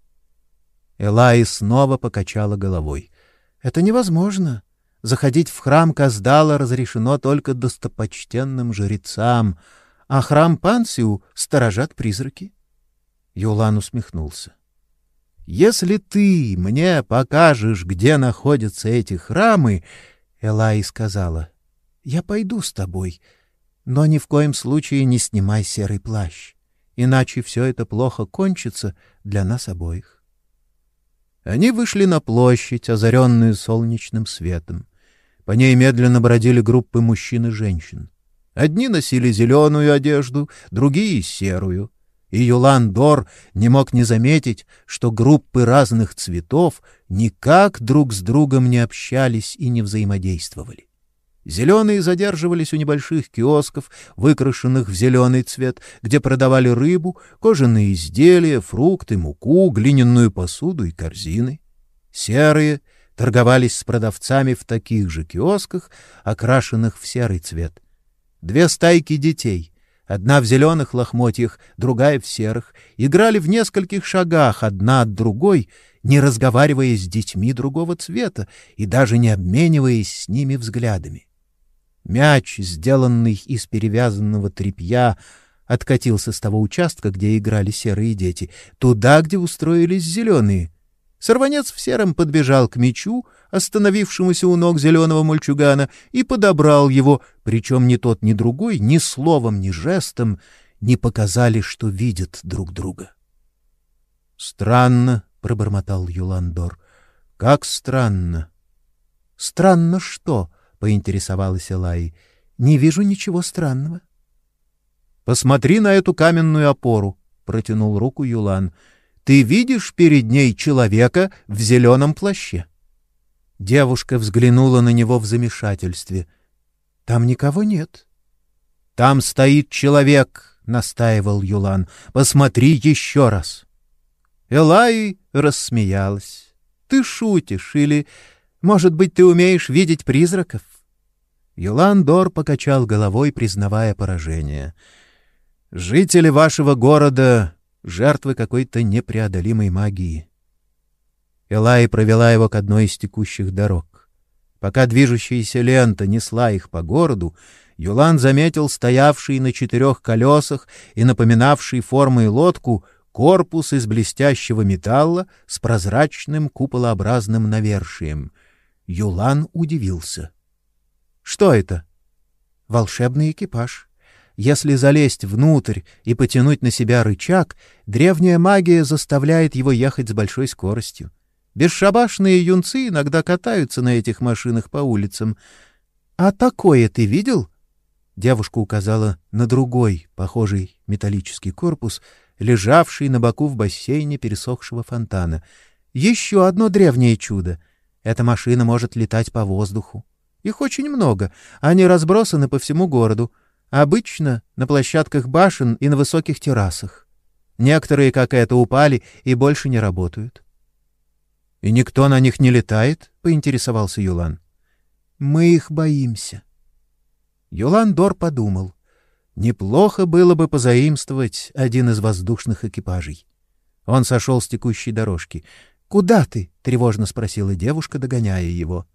Элай снова покачала головой. «Это невозможно. Заходить в храм Каздала разрешено только достопочтенным жрецам, а храм Пансиу сторожат призраки». Юлан усмехнулся. «Если ты мне покажешь, где находятся эти храмы...» Элай сказала. «Я пойду с тобой, но ни в коем случае не снимай серый плащ, иначе все это плохо кончится для нас обоих». Они вышли на площадь, озаренную солнечным светом. По ней медленно бродили группы мужчин и женщин. Одни носили зеленую одежду, другие — серую. И Юлан Дор не мог не заметить, что группы разных цветов никак друг с другом не общались и не взаимодействовали. Зеленые задерживались у небольших киосков, выкрашенных в зеленый цвет, где продавали рыбу, кожаные изделия, фрукты, муку, глиняную посуду и корзины. Серые торговались с продавцами в таких же киосках, окрашенных в серый цвет. Две стайки детей, одна в зеленых лохмотьях, другая в серых, играли в нескольких шагах одна от другой, не разговаривая с детьми другого цвета и даже не обмениваясь с ними взглядами. Мяч, сделанный из перевязанного тряпья, откатился с того участка, где играли серые дети, туда, где устроились зеленые. Сорванец в сером подбежал к мячу, остановившемуся у ног зеленого мальчугана, и подобрал его, причем ни тот, ни другой, ни словом, ни жестом не показали, что видят друг друга. — Странно, — пробормотал Юландор. — Как странно. — Странно что? —— поинтересовалась Элай. — Не вижу ничего странного. — Посмотри на эту каменную опору, — протянул руку Юлан. — Ты видишь перед ней человека в зеленом плаще? Девушка взглянула на него в замешательстве. — Там никого нет. — Там стоит человек, — настаивал Юлан. — Посмотри еще раз. Элай рассмеялась. — Ты шутишь или... Может быть, ты умеешь видеть призраков? Юлан Дор покачал головой, признавая поражение. Жители вашего города — жертвы какой-то непреодолимой магии. Элай провела его к одной из текущих дорог. Пока движущаяся лента несла их по городу,
Юлан заметил стоявший на четырех колесах и напоминавший формой лодку корпус из блестящего металла с прозрачным куполообразным навершием. Юлан удивился. Что это? Волшебный экипаж. Если залезть внутрь и потянуть на себя рычаг, древняя магия заставляет его ехать с большой скоростью. Бесшабашные юнцы иногда катаются на этих машинах по улицам. А такое ты видел? Девушка указала на другой, похожий металлический корпус, лежавший на боку в бассейне пересохшего фонтана. Еще одно древнее чудо. Эта машина может летать по воздуху. Их очень много, они разбросаны по всему городу, обычно на площадках башен и на высоких террасах. Некоторые, как это, упали и больше не работают. — И никто на них не летает? — поинтересовался Юлан. — Мы их боимся. Юлан Дор подумал. Неплохо было бы позаимствовать один из воздушных экипажей. Он сошел с текущей дорожки. «Куда ты?» — тревожно спросила девушка, догоняя его.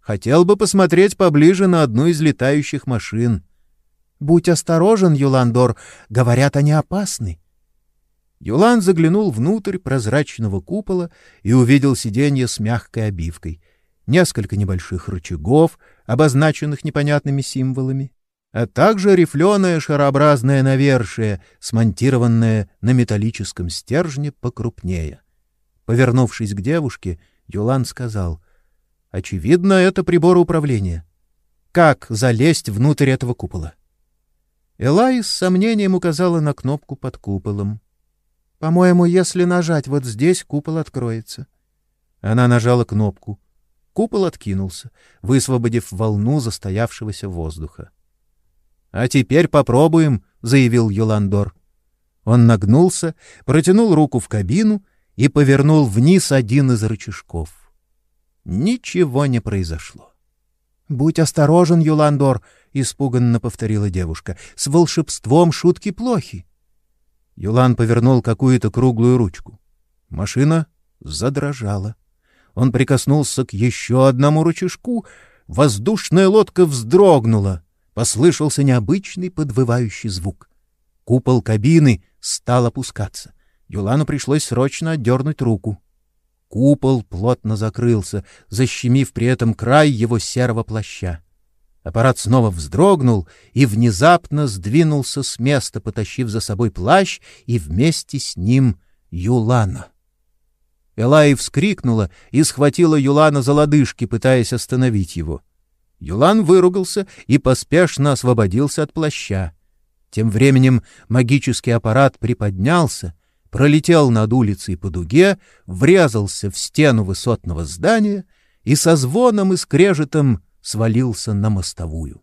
«Хотел бы посмотреть поближе на одну из летающих машин». «Будь осторожен, Юландор, говорят, они опасны». Юлан заглянул внутрь прозрачного купола и увидел сиденье с мягкой обивкой, несколько небольших рычагов, обозначенных непонятными символами, а также рифленое шарообразное навершие, смонтированное на металлическом стержне покрупнее. Повернувшись к девушке, Юлан сказал, «Очевидно, это прибор управления. Как залезть внутрь этого купола?» Элай с сомнением указала на кнопку под куполом. «По-моему, если нажать вот здесь, купол откроется». Она нажала кнопку. Купол откинулся, высвободив волну застоявшегося воздуха. А теперь попробуем, заявил Юландор. Он нагнулся, протянул руку в кабину и повернул вниз один из рычажков. Ничего не произошло. Будь осторожен, Юландор, испуганно повторила девушка. С волшебством шутки плохи. Юлан повернул какую-то круглую ручку. Машина задрожала. Он прикоснулся к еще одному рычажку, воздушная лодка вздрогнула. Послышался необычный подвывающий звук. Купол кабины стал опускаться. Юлану пришлось срочно отдернуть руку. Купол плотно закрылся, защемив при этом край его серого плаща. Аппарат снова вздрогнул и внезапно сдвинулся с места, потащив за собой плащ и вместе с ним Юлана. Элай вскрикнула и схватила Юлана за лодыжки, пытаясь остановить его. Юлан выругался и поспешно освободился от плаща. Тем временем магический аппарат приподнялся, пролетел над улицей по дуге, врезался в стену высотного здания и со звоном и скрежетом свалился на мостовую.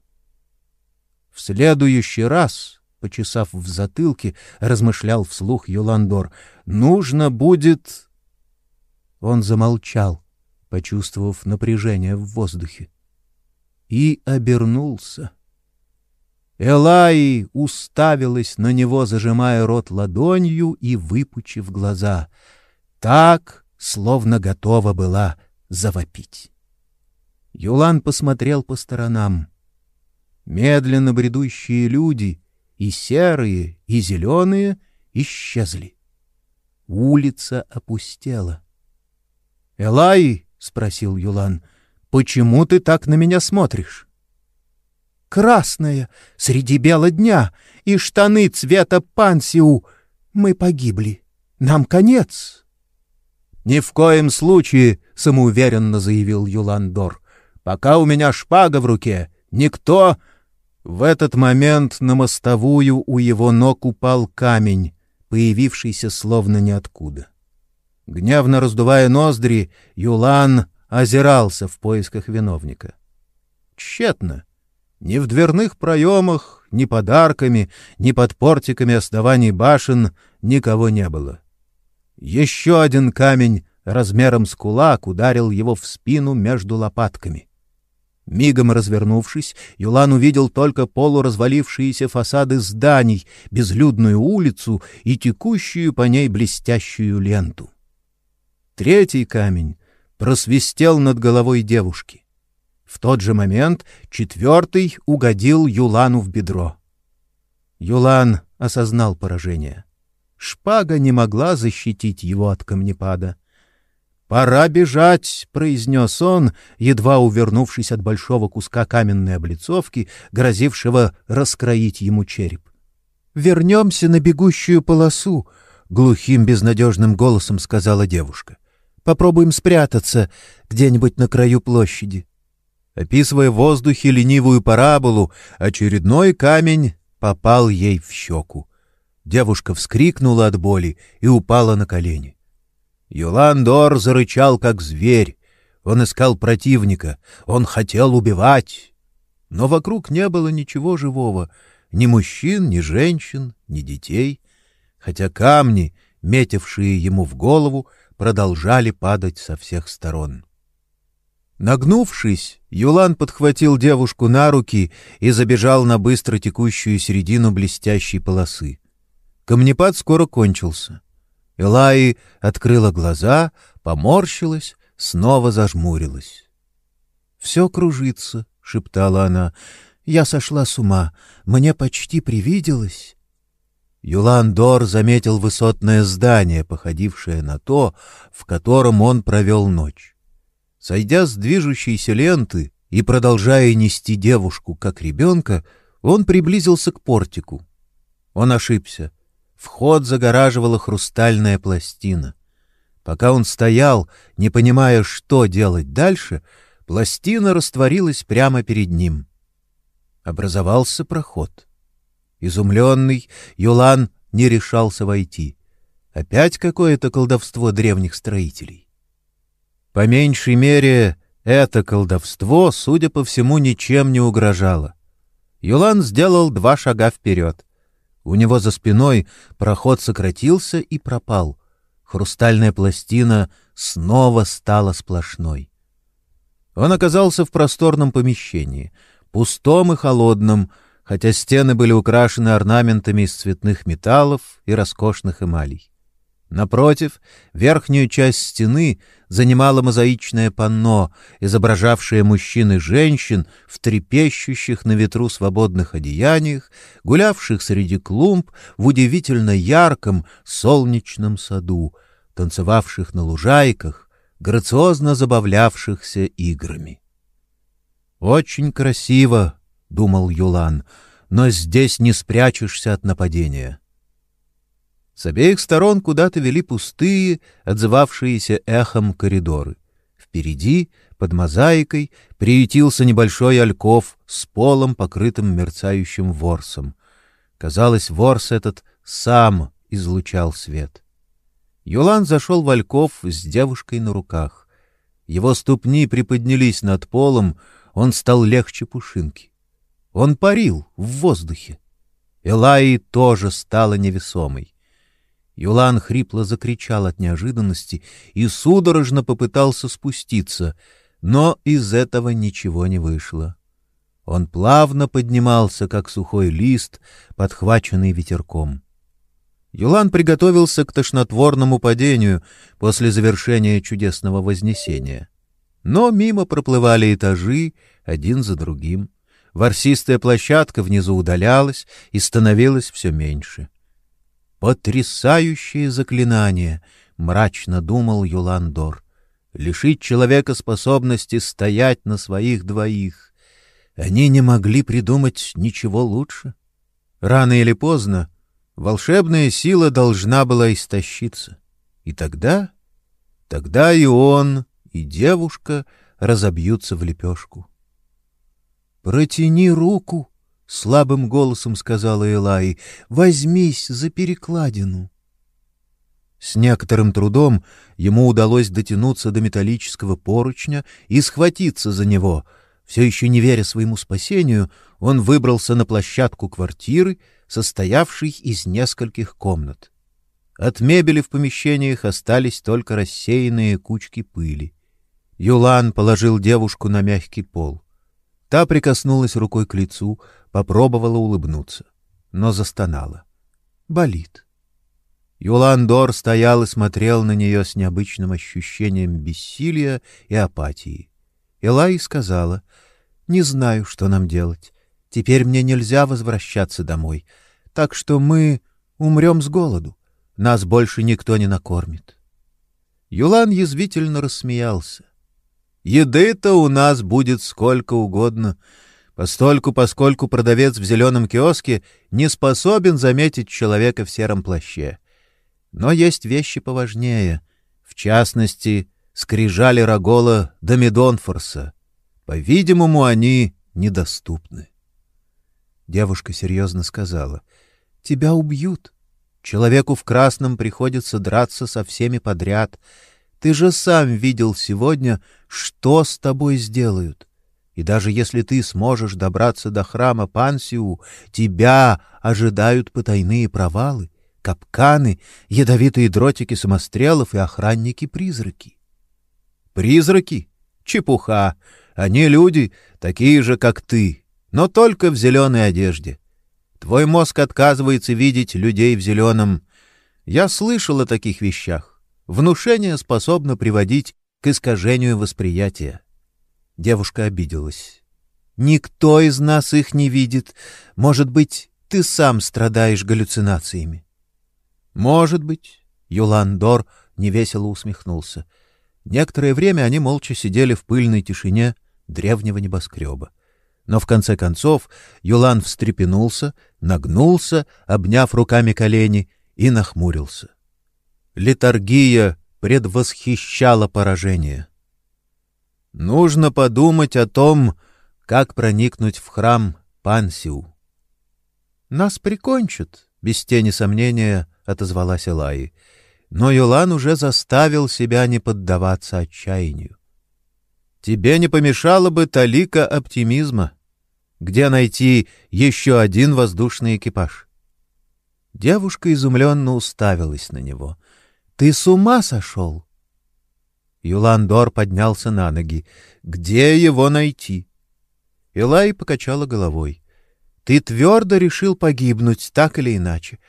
В следующий раз, почесав в затылке, размышлял вслух Юландор, нужно будет... Он замолчал, почувствовав напряжение в воздухе и обернулся. Элай уставилась на него, зажимая рот ладонью и выпучив глаза, так, словно готова была завопить. Юлан посмотрел по сторонам. Медленно бредущие люди, и серые, и зеленые, исчезли. Улица опустела. «Элай!» — спросил Юлан — Почему ты так на меня смотришь? Красная среди бела дня и штаны цвета пансиу. Мы погибли. Нам конец. Ни в коем случае, самоуверенно заявил Юландор. Пока у меня шпага в руке, никто в этот момент на мостовую у его ног упал камень, появившийся словно ниоткуда. Гневно раздувая ноздри, Юлан озирался в поисках виновника. Тщетно. Ни в дверных проемах, ни под арками, ни под портиками оснований башен никого не было. Еще один камень размером с кулак ударил его в спину между лопатками. Мигом развернувшись, Юлан увидел только полуразвалившиеся фасады зданий, безлюдную улицу и текущую по ней блестящую ленту. Третий камень просвистел над головой девушки.
В тот же момент четвертый угодил Юлану в бедро. Юлан осознал поражение. Шпага не могла защитить его от камнепада. «Пора бежать!» — произнес он, едва увернувшись от большого куска каменной облицовки, грозившего раскроить ему череп. «Вернемся на бегущую полосу», — глухим безнадежным голосом сказала девушка. «Попробуем спрятаться где-нибудь на краю площади». Описывая в воздухе ленивую параболу, очередной камень попал ей в щеку. Девушка вскрикнула от боли и упала на колени. Юландор зарычал, как зверь. Он искал противника, он хотел убивать. Но вокруг не было ничего живого, ни мужчин, ни женщин, ни детей, хотя камни, метившие ему в голову, продолжали падать со всех сторон. Нагнувшись, Юлан подхватил девушку на руки и забежал на быстро текущую середину блестящей полосы. Камнепад скоро кончился. Элаи открыла глаза, поморщилась, снова зажмурилась. «Все кружится», — шептала она. «Я сошла с ума. Мне почти привиделось». Юлан Дор заметил высотное здание, походившее на то, в котором он провел ночь. Сойдя с движущейся ленты и продолжая нести девушку как ребенка, он приблизился к портику. Он ошибся. Вход загораживала хрустальная пластина. Пока он стоял, не понимая, что делать дальше, пластина растворилась прямо перед ним. Образовался проход. Изумленный, Юлан не решался войти. Опять какое-то колдовство древних строителей. По меньшей мере, это колдовство, судя по всему, ничем не угрожало. Юлан сделал два шага вперед. У него за спиной проход сократился и пропал. Хрустальная пластина снова стала сплошной. Он оказался в просторном помещении, пустом и холодном, хотя стены были украшены орнаментами из цветных металлов и роскошных эмалей. Напротив, верхнюю часть стены занимало мозаичное панно, изображавшее мужчин и женщин в трепещущих на ветру свободных одеяниях, гулявших среди клумб в удивительно ярком солнечном саду, танцевавших на лужайках, грациозно забавлявшихся играми. «Очень красиво», — думал Юлан, — «но здесь не спрячешься от нападения». С обеих сторон куда-то вели пустые, отзывавшиеся эхом коридоры. Впереди, под мозаикой, приютился небольшой альков с полом, покрытым мерцающим ворсом. Казалось, ворс этот сам излучал свет. Юлан зашел в альков с девушкой на руках. Его ступни приподнялись над полом, он стал легче пушинки. Он парил в воздухе. Элаи тоже стала невесомой. Юлан хрипло закричал от неожиданности и судорожно попытался спуститься, но из этого ничего не вышло. Он плавно поднимался, как сухой лист, подхваченный ветерком. Юлан приготовился к тошнотворному падению после завершения чудесного вознесения. Но мимо проплывали этажи, один за другим. Ворсистая площадка внизу удалялась и становилась все меньше. — Потрясающее заклинание, мрачно думал Юландор. Лишить человека способности стоять на своих двоих. Они не могли придумать ничего лучше. Рано или поздно волшебная сила должна была истощиться. И тогда, тогда и он, и девушка разобьются в лепешку. Протяни руку, — слабым голосом сказала Элай, — возьмись за перекладину. С некоторым трудом ему удалось дотянуться до металлического поручня и схватиться за него. Все еще не веря своему спасению, он выбрался на площадку квартиры, состоявшей из нескольких комнат. От мебели в помещениях остались только рассеянные кучки пыли. Юлан положил девушку на мягкий пол. Та прикоснулась рукой к лицу, попробовала улыбнуться, но застонала. Болит. Юландор стоял и смотрел на нее с необычным ощущением бессилия и апатии. Элай сказала, «Не знаю, что нам делать. Теперь мне нельзя возвращаться домой, так что мы умрем с голоду. Нас больше никто не накормит». Юлан язвительно рассмеялся. «Еды-то у нас будет сколько угодно, постольку, поскольку продавец в зеленом киоске не способен заметить человека в сером плаще. Но есть вещи поважнее, в частности, скрижали Рагола до Медонфорса. По-видимому, они недоступны. Девушка серьезно сказала, «Тебя убьют. Человеку в красном приходится драться со всеми подряд. Ты же сам видел сегодня, что с тобой сделают. И даже если ты сможешь добраться до храма Пансиу, тебя ожидают потайные провалы, капканы, ядовитые дротики самострелов и охранники-призраки. Призраки? Чепуха. Они люди, такие же, как ты, но только в зеленой одежде. Твой мозг отказывается видеть людей в зеленом. Я слышал о таких вещах. Внушение способно приводить к искажению восприятия. Девушка обиделась. Никто из нас их не видит. Может быть, ты сам страдаешь галлюцинациями. Может быть, Юландор невесело усмехнулся. Некоторое время они молча сидели в пыльной тишине древнего небоскреба. Но в конце концов Юлан встрепенулся, нагнулся, обняв руками колени, и нахмурился. Литургия предвосхищала поражение. Нужно подумать о том, как проникнуть в храм Пансиу. Нас прикончат, без тени сомнения, отозвалась Элай но Юлан уже заставил себя не поддаваться отчаянию. Тебе не помешало бы талика оптимизма. Где найти еще один воздушный экипаж? Девушка изумленно уставилась на него. Ты с ума сошел? Юландор поднялся на ноги. Где его найти? Илай покачала головой. Ты твердо решил погибнуть, так или иначе.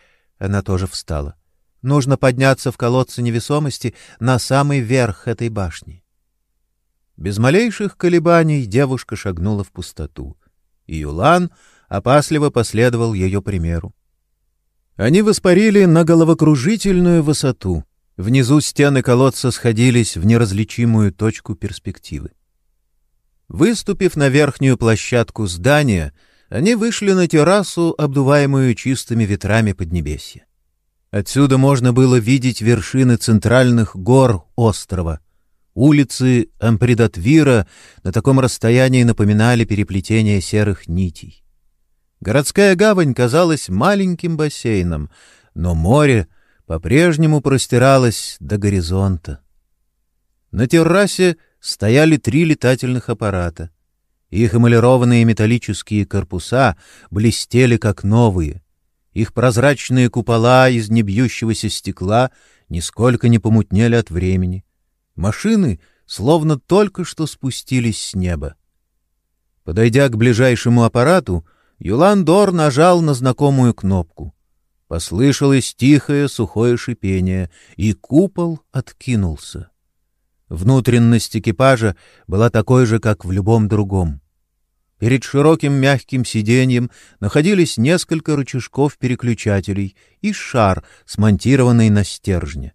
Она тоже встала. Нужно подняться в колодце невесомости на самый верх этой башни. Без малейших колебаний девушка шагнула в пустоту, и Юлан опасливо последовал ее примеру. Они воспарили на головокружительную высоту. Внизу стены колодца сходились в неразличимую точку перспективы. Выступив на верхнюю площадку здания, они вышли на террасу, обдуваемую чистыми ветрами Поднебесья. Отсюда можно было видеть вершины центральных гор острова. Улицы Ампридатвира на таком расстоянии напоминали переплетение серых нитей. Городская гавань казалась маленьким бассейном, но море по-прежнему простиралось до горизонта. На террасе стояли три летательных аппарата. Их эмалированные металлические корпуса блестели как новые — их прозрачные купола из небьющегося стекла нисколько не помутнели от времени. Машины словно только что спустились с неба. Подойдя к ближайшему аппарату, Юландор нажал на знакомую кнопку. Послышалось тихое сухое шипение, и купол откинулся. Внутренность экипажа была такой же, как в любом другом. Перед широким мягким сиденьем находились несколько рычажков-переключателей и шар, смонтированный на стержне.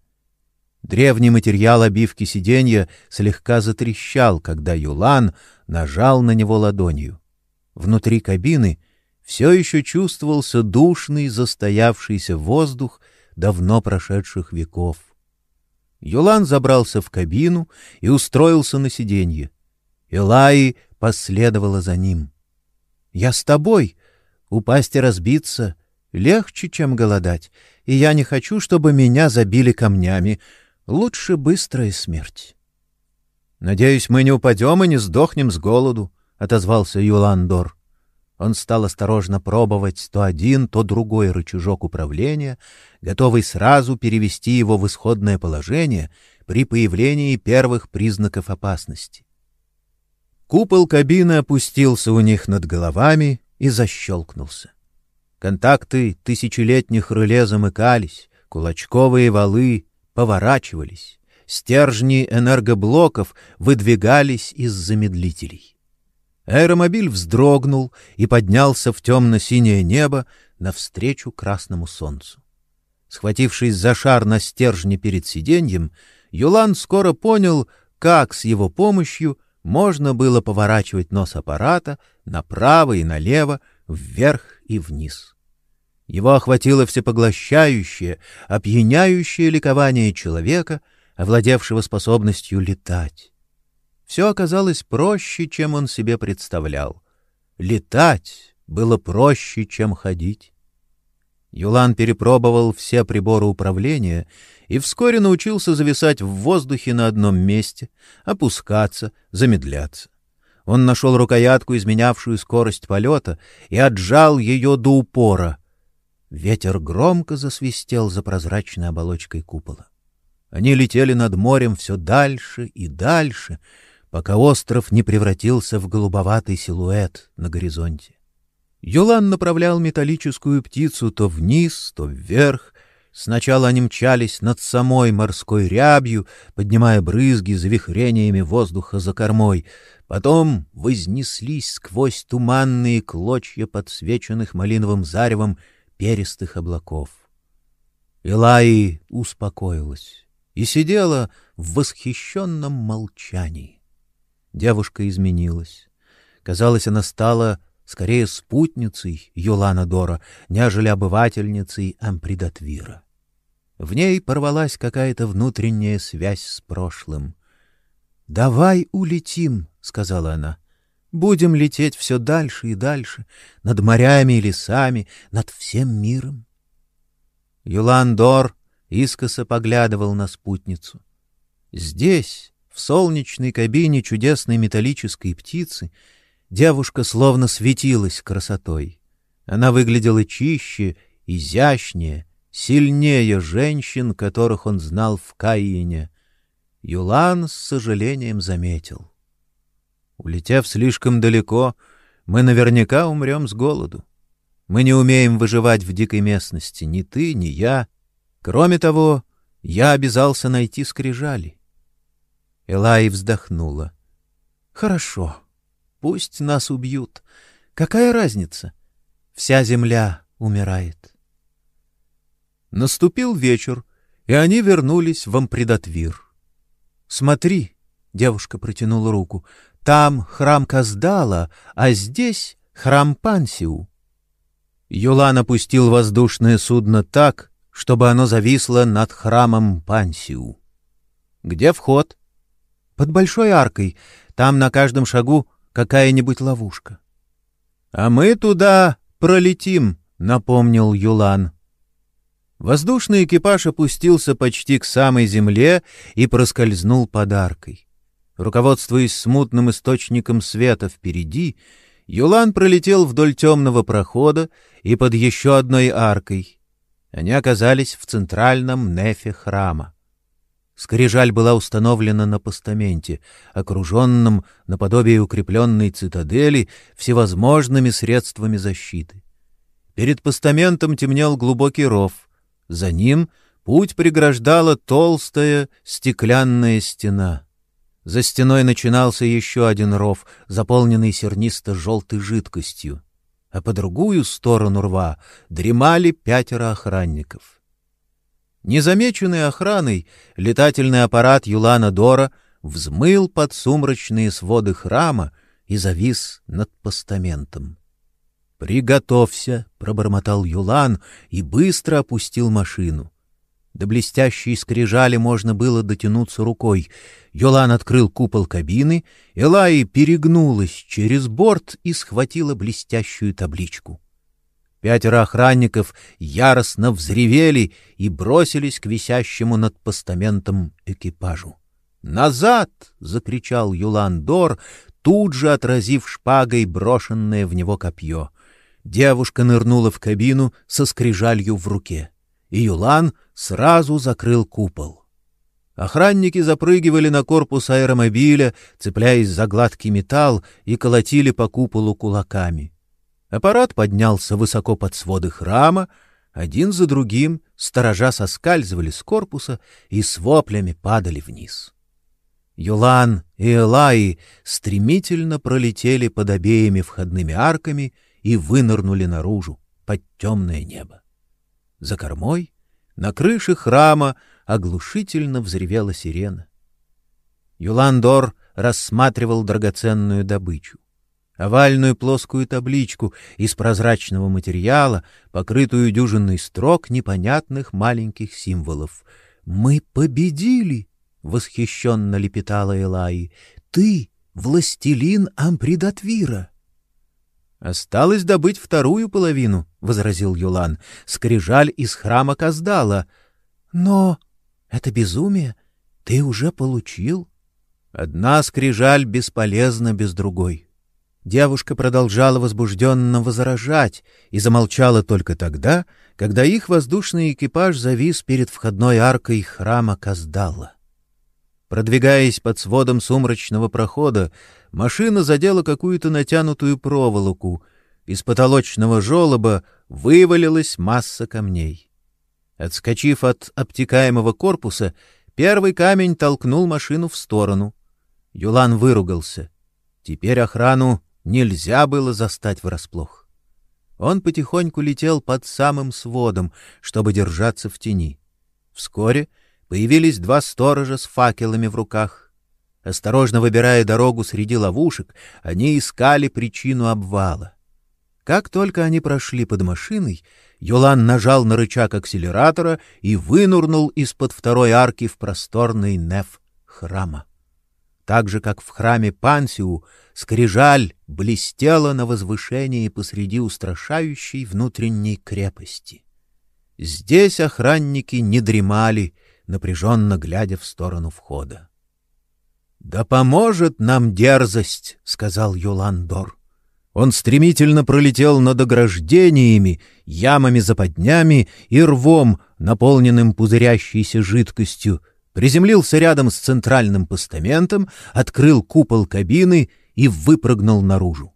Древний материал обивки сиденья слегка затрещал, когда Юлан нажал на него ладонью. Внутри кабины все еще чувствовался душный застоявшийся воздух давно прошедших веков. Юлан забрался в кабину и устроился на сиденье. Элай последовала за ним. «Я с тобой. Упасть и разбиться легче, чем голодать, и я не хочу, чтобы меня забили камнями. Лучше быстрая смерть». «Надеюсь, мы не упадем и не сдохнем с голоду», — отозвался Юландор. Он стал осторожно пробовать то один, то другой рычажок управления, готовый сразу перевести его в исходное положение при появлении первых признаков опасности. Купол кабины опустился у них над головами и защелкнулся. Контакты тысячелетних реле замыкались, кулачковые валы поворачивались,
стержни энергоблоков выдвигались из замедлителей. Аэромобиль вздрогнул и поднялся в темно-синее небо навстречу красному солнцу. Схватившись за шар на стержне перед сиденьем, Юлан скоро понял, как с его помощью можно было поворачивать нос аппарата направо и налево, вверх и вниз. Его охватило всепоглощающее, опьяняющее ликование человека, овладевшего способностью летать. Все оказалось проще, чем он себе представлял. Летать было проще, чем ходить. Юлан перепробовал все приборы управления и вскоре научился зависать в воздухе на одном месте, опускаться, замедляться. Он нашел рукоятку, изменявшую скорость полета, и отжал ее до упора. Ветер громко засвистел за прозрачной оболочкой купола. Они летели над морем все дальше и дальше, пока остров не превратился в голубоватый силуэт на горизонте. Юлан направлял металлическую птицу то вниз, то вверх. Сначала они мчались над самой морской рябью, поднимая брызги завихрениями воздуха за кормой. Потом вознеслись сквозь туманные клочья подсвеченных малиновым заревом перистых облаков. Илаи успокоилась и сидела в восхищенном молчании. Девушка изменилась. Казалось, она стала скорее спутницей Юлана Дора, нежели обывательницей Ампридатвира. В ней порвалась какая-то внутренняя связь с прошлым. «Давай улетим», — сказала она. «Будем лететь все дальше и дальше, над морями и лесами, над всем миром». Юлан Дор искоса поглядывал на спутницу. Здесь, в солнечной кабине чудесной металлической птицы, Девушка словно светилась красотой. Она выглядела чище, изящнее, сильнее женщин, которых он знал в Каине. Юлан с сожалением заметил. Улетев слишком далеко, мы наверняка умрем с голоду. Мы не умеем выживать в дикой местности, ни ты, ни я. Кроме того, я обязался найти скрижали. Элай вздохнула. — Хорошо. Пусть нас убьют. Какая разница? Вся земля умирает. Наступил вечер, и они вернулись в Ампредатвир. «Смотри», — девушка протянула руку, — «там храм Каздала, а здесь храм Пансиу». Юлан опустил воздушное судно так, чтобы оно зависло над храмом Пансиу. «Где вход?» «Под большой аркой. Там на каждом шагу какая-нибудь ловушка. — А мы туда пролетим, — напомнил Юлан. Воздушный экипаж опустился почти к самой земле и проскользнул подаркой. Руководствуясь смутным источником света впереди, Юлан пролетел вдоль темного прохода и под еще одной аркой. Они оказались в центральном нефе храма. Скрижаль была установлена на постаменте, окруженном наподобие укрепленной цитадели всевозможными средствами защиты. Перед постаментом темнел глубокий ров. За ним путь преграждала толстая стеклянная стена. За стеной начинался еще один ров, заполненный сернисто-желтой жидкостью, а по другую сторону рва дремали пятеро охранников. Незамеченный охраной, летательный аппарат Юлана Дора взмыл под сумрачные своды храма и завис над постаментом. «Приготовься!» — пробормотал Юлан и быстро опустил машину. До блестящей скрижали можно было дотянуться рукой. Юлан открыл купол кабины, Элай перегнулась через борт и схватила блестящую табличку. Пятеро охранников яростно взревели и бросились к висящему над постаментом экипажу. «Назад!» — закричал Юландор, тут же отразив шпагой брошенное в него копье. Девушка нырнула в кабину со скрижалью в руке, и Юлан сразу закрыл купол. Охранники запрыгивали на корпус аэромобиля, цепляясь за гладкий металл, и колотили по куполу кулаками. Аппарат поднялся высоко под своды храма, один за другим сторожа соскальзывали с корпуса и с воплями падали вниз. Юлан и Элаи стремительно пролетели под обеими входными арками и вынырнули наружу, под темное небо. За кормой, на крыше храма, оглушительно взревела сирена. Юландор рассматривал драгоценную добычу. Овальную плоскую табличку из прозрачного материала, покрытую дюжиной строк непонятных маленьких символов. «Мы победили!» — восхищенно лепетала Элай. «Ты — властелин Ампридатвира!» «Осталось добыть вторую половину», — возразил Юлан, — «скрижаль из храма Каздала». «Но это безумие. Ты уже получил?» Одна скрижаль бесполезна без другой. Девушка продолжала возбужденно возражать и замолчала только тогда, когда их воздушный экипаж завис перед входной аркой храма Каздала. Продвигаясь под сводом сумрачного прохода, машина задела какую-то натянутую проволоку. Из потолочного желоба вывалилась масса камней. Отскочив от обтекаемого корпуса, первый камень толкнул машину в сторону. Юлан выругался. Теперь охрану нельзя было застать врасплох. Он потихоньку летел под самым сводом, чтобы держаться в тени. Вскоре появились два сторожа с факелами в руках. Осторожно выбирая дорогу среди ловушек, они искали причину обвала. Как только они прошли под машиной, Юлан нажал на рычаг акселератора и вынурнул из-под второй арки в просторный неф храма. Так же, как в храме Пансиу, скрижаль блестела на возвышении посреди устрашающей внутренней крепости. Здесь охранники не дремали, напряженно глядя в сторону входа. «Да поможет нам дерзость!» — сказал Юландор. Он стремительно пролетел над ограждениями, ямами-западнями и рвом, наполненным пузырящейся жидкостью, приземлился рядом с центральным постаментом, открыл купол кабины и выпрыгнул наружу.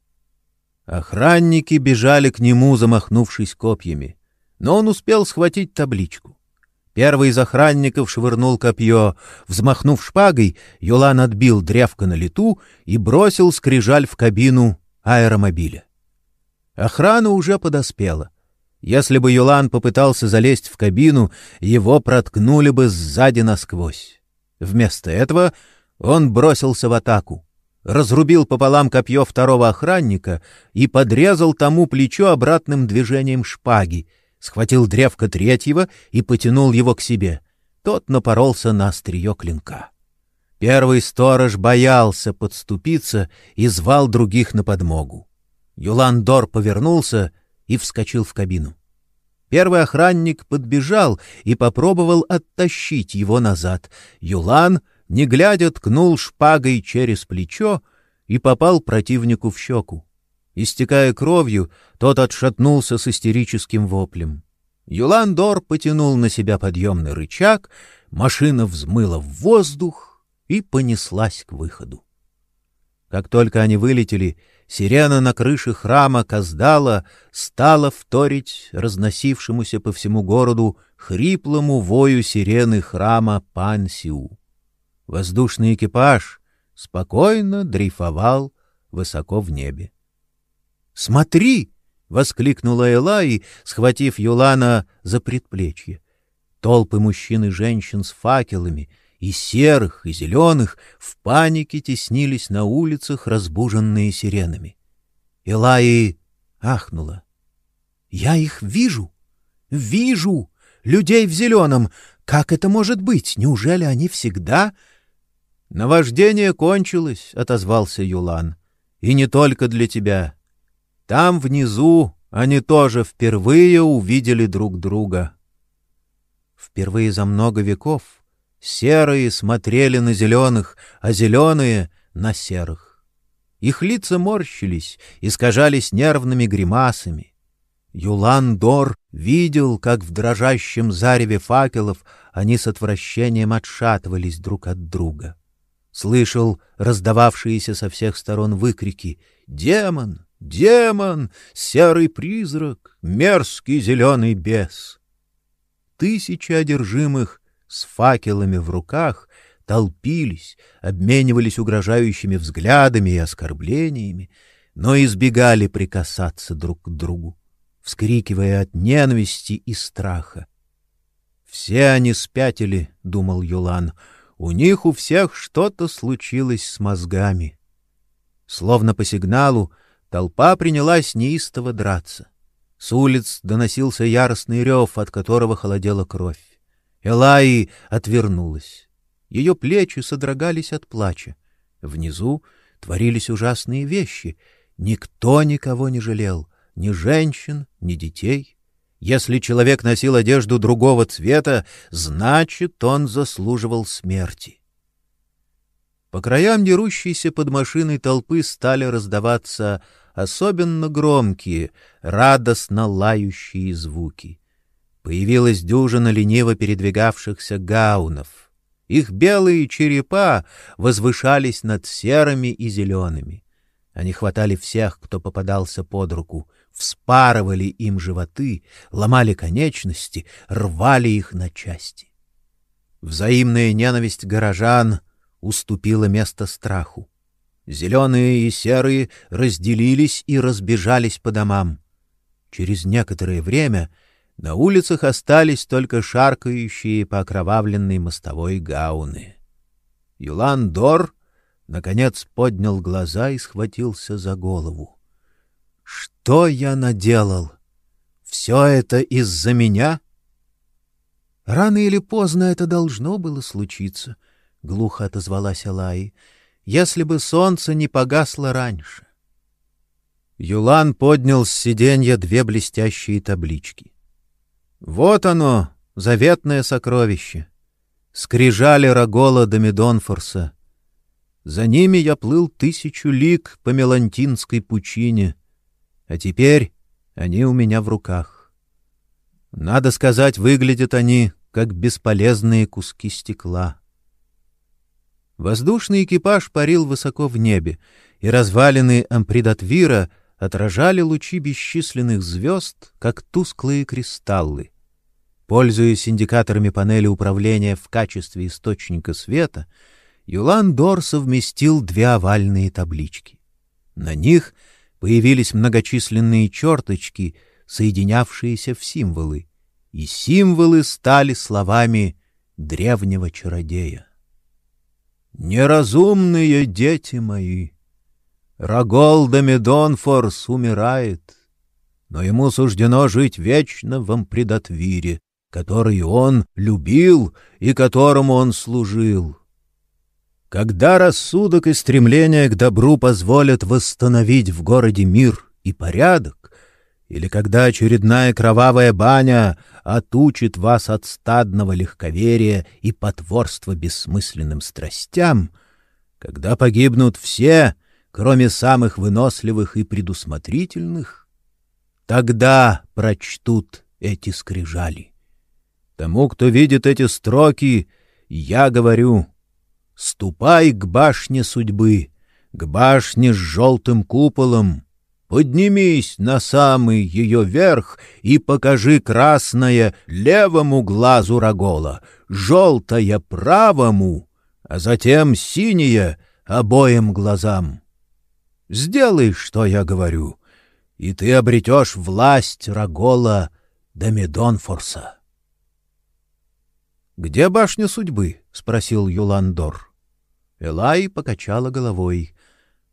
Охранники бежали к нему, замахнувшись копьями, но он успел схватить табличку. Первый из охранников швырнул копье. Взмахнув шпагой, Юлан отбил древко на лету и бросил скрижаль в кабину аэромобиля. Охрана уже подоспела — если бы Юлан попытался залезть в кабину, его проткнули бы сзади насквозь. Вместо этого он бросился в атаку, разрубил пополам копье второго охранника и подрезал тому плечо обратным движением шпаги, схватил древко третьего и потянул его к себе. Тот напоролся на острие клинка. Первый сторож боялся подступиться и звал других на подмогу. Юлан Дор повернулся и вскочил в кабину. Первый охранник подбежал и попробовал оттащить его назад. Юлан, не глядя, ткнул шпагой через плечо и попал противнику в щеку. Истекая кровью, тот отшатнулся с истерическим воплем. Юлан Дор потянул на себя подъемный рычаг, машина взмыла в воздух и понеслась к выходу. Как только они вылетели, Сирена на крыше храма Каздала стала вторить разносившемуся по всему городу хриплому вою сирены храма Пансиу. Воздушный экипаж спокойно дрейфовал высоко в небе. «Смотри!» — воскликнула Элай, схватив Юлана за предплечье. Толпы мужчин и женщин с факелами — и серых, и зеленых, в панике теснились на улицах, разбуженные сиренами. Элаи ахнула. — Я их вижу! Вижу! Людей в зеленом! Как это может быть? Неужели они всегда... — Наваждение кончилось, — отозвался Юлан. — И не только для тебя. Там внизу они тоже впервые увидели друг друга. Впервые за много веков Серые смотрели на зеленых, а зеленые — на серых. Их лица морщились, искажались нервными гримасами. Юлан Дор видел, как в дрожащем зареве факелов они с отвращением отшатывались друг от друга. Слышал раздававшиеся со всех сторон выкрики «Демон! Демон, серый призрак, мерзкий зеленый бес. Тысячи одержимых с факелами в руках толпились, обменивались угрожающими взглядами и оскорблениями, но избегали прикасаться друг к другу, вскрикивая от ненависти и страха. Все они спятили, думал Юлан. У них у всех что-то случилось с мозгами. Словно по сигналу толпа принялась неистово драться. С улиц доносился яростный рев, от которого холодела кровь. Элаи отвернулась. Ее плечи содрогались от плача. Внизу творились ужасные вещи. Никто никого не жалел, ни женщин, ни детей. Если человек носил одежду другого цвета, значит, он заслуживал смерти. По краям дерущейся под машиной толпы стали раздаваться особенно громкие, радостно лающие звуки. Появилась дюжина лениво передвигавшихся гаунов. Их белые черепа возвышались над серыми и зелеными. Они хватали всех, кто попадался под руку, вспарывали им животы, ломали конечности, рвали их на части. Взаимная ненависть горожан уступила место страху. Зеленые и серые разделились и разбежались по домам. Через некоторое время на улицах остались только шаркающие по окровавленной мостовой гауны. Юлан Дор наконец поднял глаза и схватился за голову. Что я наделал? Все это из-за меня? Рано или поздно это должно было случиться, глухо отозвалась Алай. Если бы солнце не погасло раньше. Юлан поднял с сиденья две блестящие таблички. Вот оно, заветное сокровище. Скрижали Рагола до Медонфорса. За ними я плыл тысячу лиг по Мелантинской пучине, а теперь они у меня в руках. Надо сказать, выглядят они как бесполезные куски стекла. Воздушный экипаж парил высоко в небе, и развалины ампридатвира отражали лучи бесчисленных звезд, как тусклые кристаллы. Пользуясь индикаторами панели управления в качестве источника света, Юлан Дор совместил две овальные таблички. На них — появились многочисленные черточки, соединявшиеся в символы, и символы стали словами древнего чародея. Неразумные дети мои, Рагол Медонфорс умирает, но ему суждено жить вечно в Ампредатвире, который он любил и которому он служил. Когда рассудок и стремление к добру позволят восстановить в городе мир и порядок, или когда очередная кровавая баня отучит вас от стадного легковерия и потворства бессмысленным страстям, когда погибнут все, кроме самых выносливых и предусмотрительных, тогда прочтут эти скрижали. Тому, кто видит эти строки, я говорю — Ступай к башне судьбы, к башне с желтым куполом. Поднимись на самый ее верх и покажи красное левому глазу Рагола, желтое правому, а затем синее обоим глазам. Сделай, что я говорю, и ты обретешь власть Рагола до Медонфорса. — Где башня судьбы? — спросил Юландор. Элай покачала головой.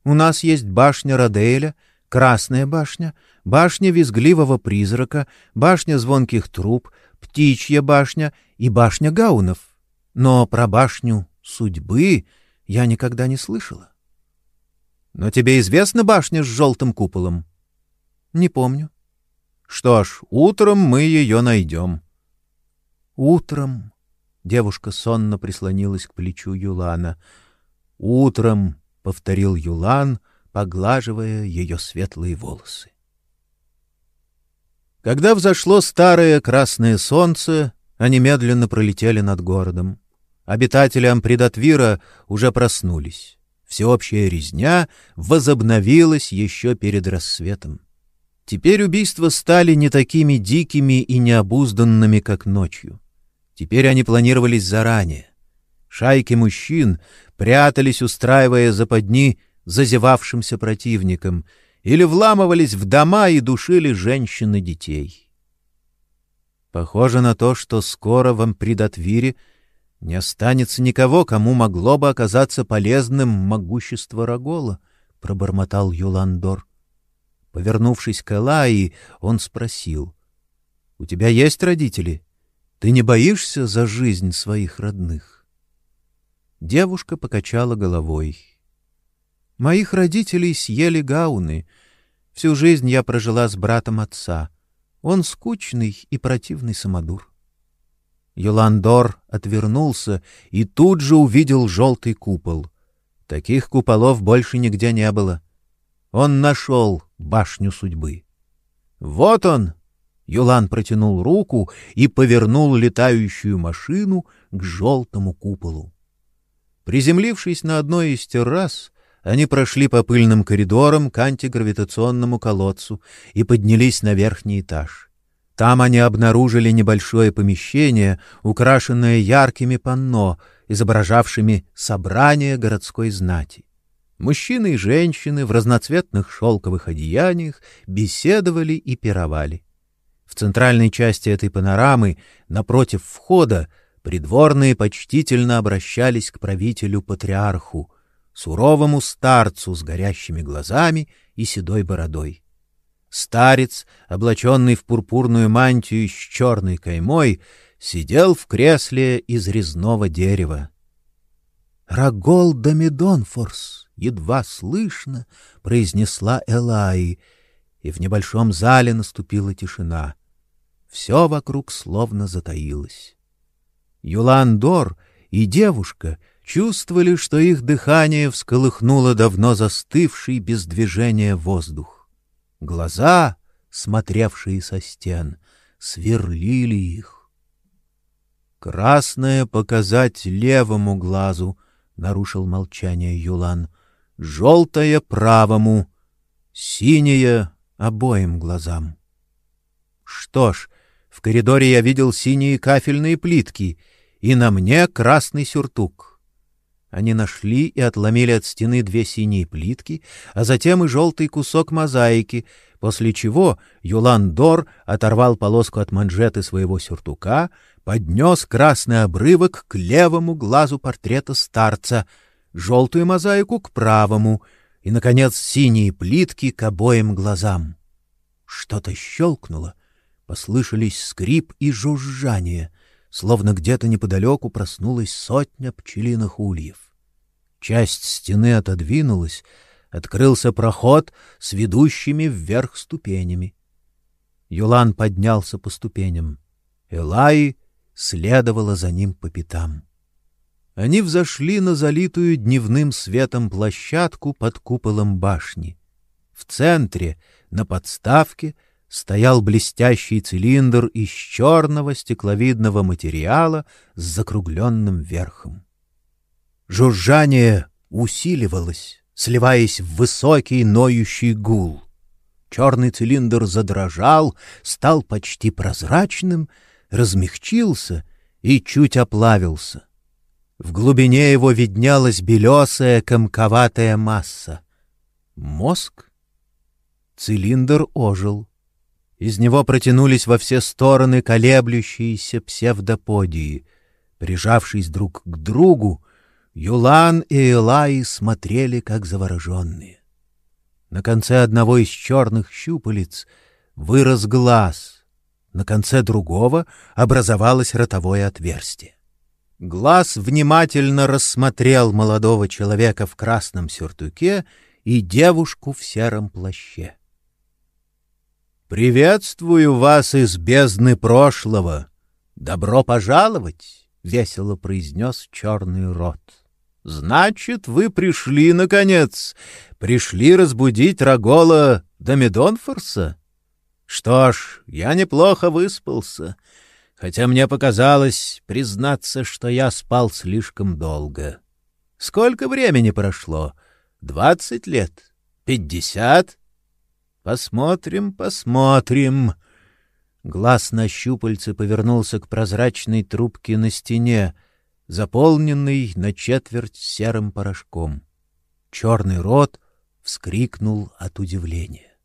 У нас есть башня Раделя, Красная башня, башня визгливого призрака, башня звонких труб, птичья башня и башня гаунов. Но про башню судьбы я никогда не слышала. Но тебе известна башня с желтым куполом? Не помню. Что ж, утром мы ее найдем. Утром девушка сонно прислонилась к плечу Юлана. Утром, повторил Юлан, поглаживая ее светлые волосы. Когда взошло старое красное солнце, они медленно пролетели над городом. Обитатели Ампридатвира уже проснулись. Всеобщая резня возобновилась еще перед рассветом. Теперь убийства стали не такими дикими и необузданными, как ночью. Теперь они планировались заранее. Шайки мужчин прятались, устраивая западни зазевавшимся противникам, или вламывались в дома и душили женщин и детей. Похоже на то, что скоро в Ампридатвире не останется никого, кому могло бы оказаться полезным могущество Рагола, — пробормотал Юландор. Повернувшись к Элаи, он спросил. — У тебя есть родители? Ты не боишься за жизнь своих родных? Девушка покачала головой. — Моих родителей съели гауны. Всю жизнь я прожила с братом отца. Он скучный и противный самодур. Юландор отвернулся и тут же увидел желтый купол. Таких куполов больше нигде не было. Он нашел башню судьбы. Вот он! Юлан протянул руку и повернул летающую машину к желтому куполу. Приземлившись на одной из террас, они прошли по пыльным коридорам к антигравитационному колодцу и поднялись на верхний этаж. Там они обнаружили небольшое помещение, украшенное яркими панно, изображавшими собрание городской знати. Мужчины и женщины в разноцветных шелковых одеяниях беседовали и пировали. В центральной части этой панорамы, напротив входа, придворные почтительно обращались к правителю-патриарху, суровому старцу с горящими глазами и седой бородой. Старец, облаченный в пурпурную мантию с черной каймой, сидел в кресле из резного дерева. «Рагол Домидонфорс!» — едва слышно произнесла Элай, и в небольшом зале наступила тишина. Все вокруг словно затаилось. Юландор и девушка чувствовали, что их дыхание всколыхнуло давно застывший без движения воздух. Глаза, смотревшие со стен, сверлили их. «Красное показать левому глазу», — нарушил молчание Юлан. «Желтое — правому, синее — обоим глазам». «Что ж, в коридоре я видел синие кафельные плитки, и на мне красный сюртук». Они нашли и отломили от стены две синие плитки, а затем и желтый кусок мозаики, после чего Юлан Дор оторвал полоску от манжеты своего сюртука, поднес красный обрывок к левому глазу портрета старца, желтую мозаику к правому и, наконец, синие плитки к обоим глазам. Что-то щелкнуло, послышались скрип и жужжание, словно где-то неподалеку проснулась сотня пчелиных ульев. Часть стены отодвинулась, открылся проход с ведущими вверх ступенями. Юлан поднялся по ступеням. Элай следовала за ним по пятам. Они взошли на залитую дневным светом площадку под куполом башни. В центре, на подставке, стоял блестящий цилиндр из черного стекловидного материала с закругленным верхом. Жужжание усиливалось, сливаясь в высокий ноющий гул. Черный цилиндр задрожал, стал почти прозрачным — размягчился и чуть оплавился. В глубине его виднялась белесая комковатая масса. Мозг? Цилиндр ожил. Из него протянулись во все стороны колеблющиеся псевдоподии. Прижавшись друг к другу, Юлан и Элай смотрели, как завороженные. На конце одного из черных щупалец вырос глаз — на конце другого образовалось ротовое отверстие. Глаз внимательно рассмотрел молодого человека в красном сюртуке и девушку в сером плаще. «Приветствую вас из бездны прошлого! Добро пожаловать!» — весело произнес черный рот. «Значит, вы пришли, наконец! Пришли разбудить Рагола Домидонфорса?» Что ж, я неплохо выспался, хотя мне показалось признаться, что я спал слишком долго. Сколько времени прошло? Двадцать лет? Пятьдесят? Посмотрим, посмотрим. Глаз на щупальце повернулся к прозрачной трубке на стене, заполненной на четверть серым порошком. Черный рот вскрикнул от удивления.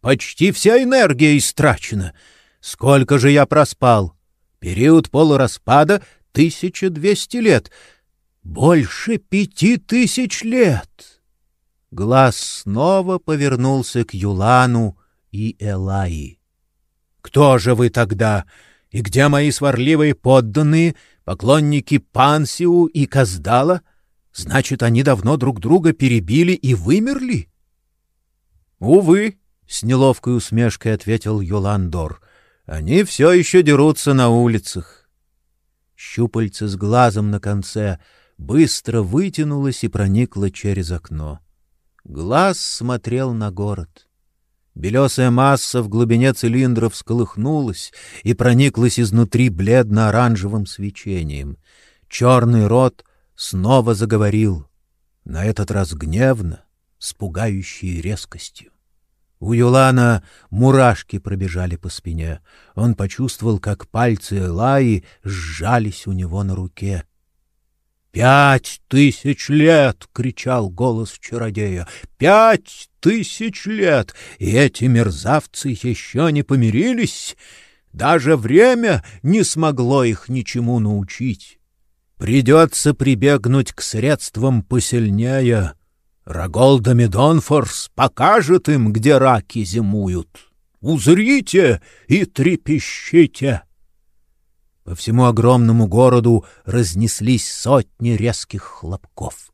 Почти вся энергия истрачена. Сколько же я проспал? Период полураспада — 1200 лет. Больше пяти тысяч лет. Глаз снова повернулся к Юлану и Элаи. Кто же вы тогда? И где мои сварливые подданные, поклонники Пансиу и Каздала? Значит, они давно друг друга перебили и вымерли? Увы, — с неловкой усмешкой ответил Юландор. — Они все еще дерутся на улицах. Щупальце с глазом на конце быстро вытянулось и проникло через окно. Глаз смотрел на город. Белесая масса в глубине цилиндра всколыхнулась и прониклась изнутри бледно-оранжевым свечением. Черный рот снова заговорил, на этот раз гневно, с пугающей резкостью. У Юлана мурашки пробежали по спине. Он почувствовал, как пальцы Элаи сжались у него на руке. «Пять тысяч лет!» — кричал голос чародея. «Пять тысяч лет! И эти мерзавцы еще не помирились! Даже время не смогло их ничему научить. Придется прибегнуть к средствам посильнее». Раголда Медонфорс покажет им, где раки зимуют. Узрите и трепещите!» По всему огромному городу разнеслись сотни резких хлопков.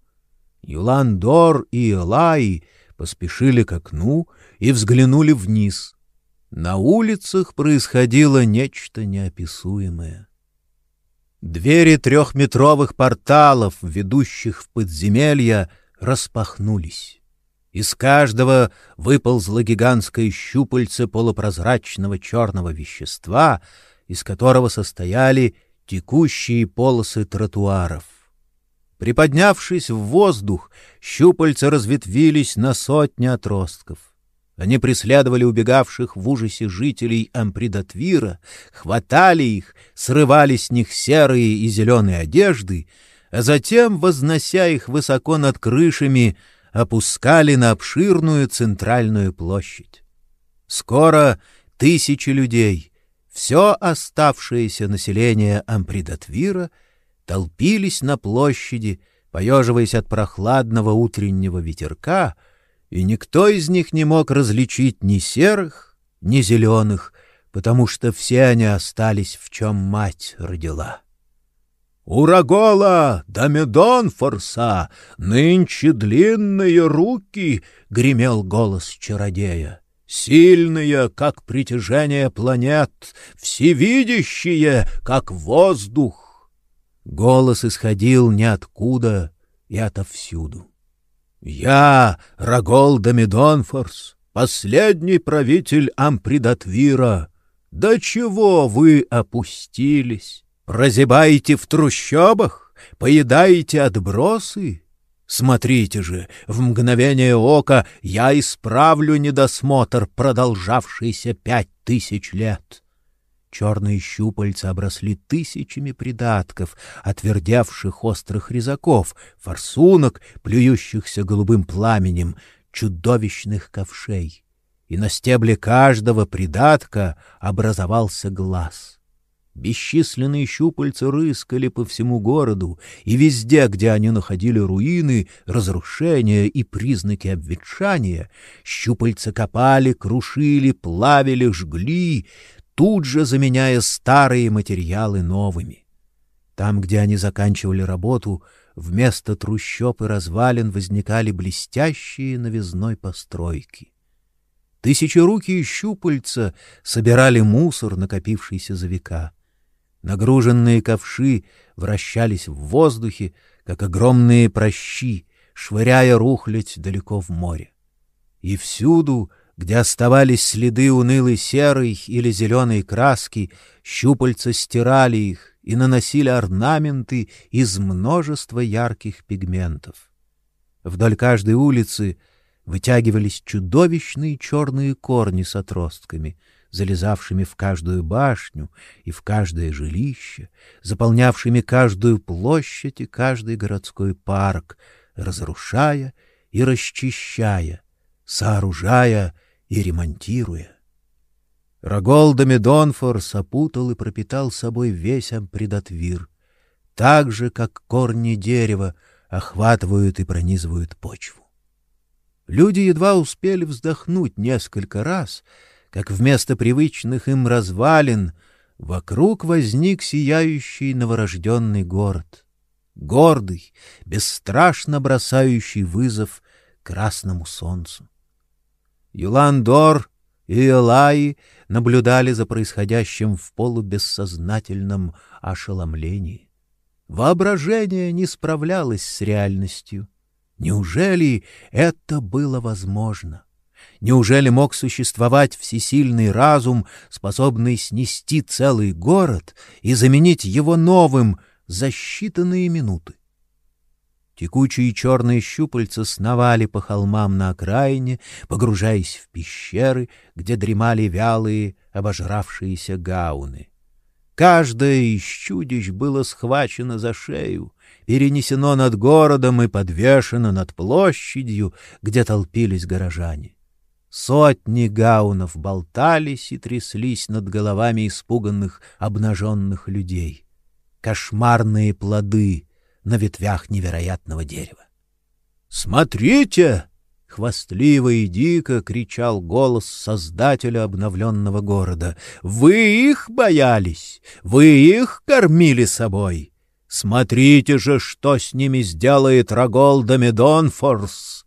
Юландор и Элай поспешили к окну и взглянули вниз. На улицах происходило нечто неописуемое. Двери трехметровых порталов, ведущих в подземелья, распахнулись. Из каждого выползло гигантское щупальце полупрозрачного черного вещества, из которого состояли текущие полосы тротуаров. Приподнявшись в воздух, щупальца разветвились на сотни отростков. Они преследовали убегавших в ужасе жителей Ампридатвира, хватали их, срывали с них серые и зеленые одежды — а затем, вознося их высоко над крышами, опускали на обширную центральную площадь. Скоро тысячи людей, все оставшееся население Ампридатвира, толпились на площади, поеживаясь от прохладного утреннего ветерка, и никто из них не мог различить ни серых, ни зеленых, потому что все они остались, в чем мать родила. «Урагола да Медонфорса! Нынче длинные руки!» — гремел голос чародея. «Сильные, как притяжение планет, всевидящие, как воздух!» Голос исходил ниоткуда и отовсюду. «Я, Рагол да Медонфорс, последний правитель Ампридатвира. До чего вы опустились?» Прозябаете в трущобах? Поедаете отбросы? Смотрите же, в мгновение ока я исправлю недосмотр, продолжавшийся пять тысяч лет. Черные щупальца обросли тысячами придатков, отвердевших острых резаков, форсунок, плюющихся голубым пламенем, чудовищных ковшей. И на стебле каждого придатка образовался глаз — Бесчисленные щупальца рыскали по всему городу, и везде, где они находили руины, разрушения и признаки обветшания, щупальца копали, крушили, плавили, жгли, тут же заменяя старые материалы новыми. Там, где они заканчивали работу, вместо трущоб и развалин возникали блестящие новизной постройки. Тысячерукие щупальца собирали мусор, накопившийся за века — Нагруженные ковши вращались в воздухе, как огромные прощи, швыряя рухлядь далеко в море. И всюду, где оставались следы унылой серой или зеленой краски, щупальца стирали их, и наносили орнаменты из множества ярких пигментов. Вдоль каждой улицы вытягивались чудовищные черные корни с отростками, залезавшими в каждую башню и в каждое жилище, заполнявшими каждую площадь и каждый городской парк, разрушая и расчищая, сооружая и ремонтируя. Рогол Медонфор сопутал и пропитал собой весь Ампредатвир, так же, как корни дерева охватывают и пронизывают почву. Люди едва успели вздохнуть несколько раз, как вместо привычных им развалин вокруг возник сияющий новорожденный город, гордый, бесстрашно бросающий вызов красному солнцу. Юландор и Элай наблюдали за происходящим в полубессознательном ошеломлении. Воображение не справлялось с реальностью. Неужели это было возможно? Неужели мог существовать всесильный разум, способный снести целый город и заменить его новым за считанные минуты? Текучие черные щупальца сновали по холмам на окраине, погружаясь в пещеры, где дремали вялые, обожравшиеся гауны. Каждое из чудищ было схвачено за шею, перенесено над городом и подвешено над площадью, где толпились горожане. Сотни гаунов болтались и тряслись над головами испуганных, обнаженных людей. Кошмарные плоды на ветвях невероятного дерева. «Смотрите!» — хвастливо и дико кричал голос создателя обновленного города. «Вы их боялись! Вы их кормили собой! Смотрите же, что с ними сделает Рагол Домедонфорс!»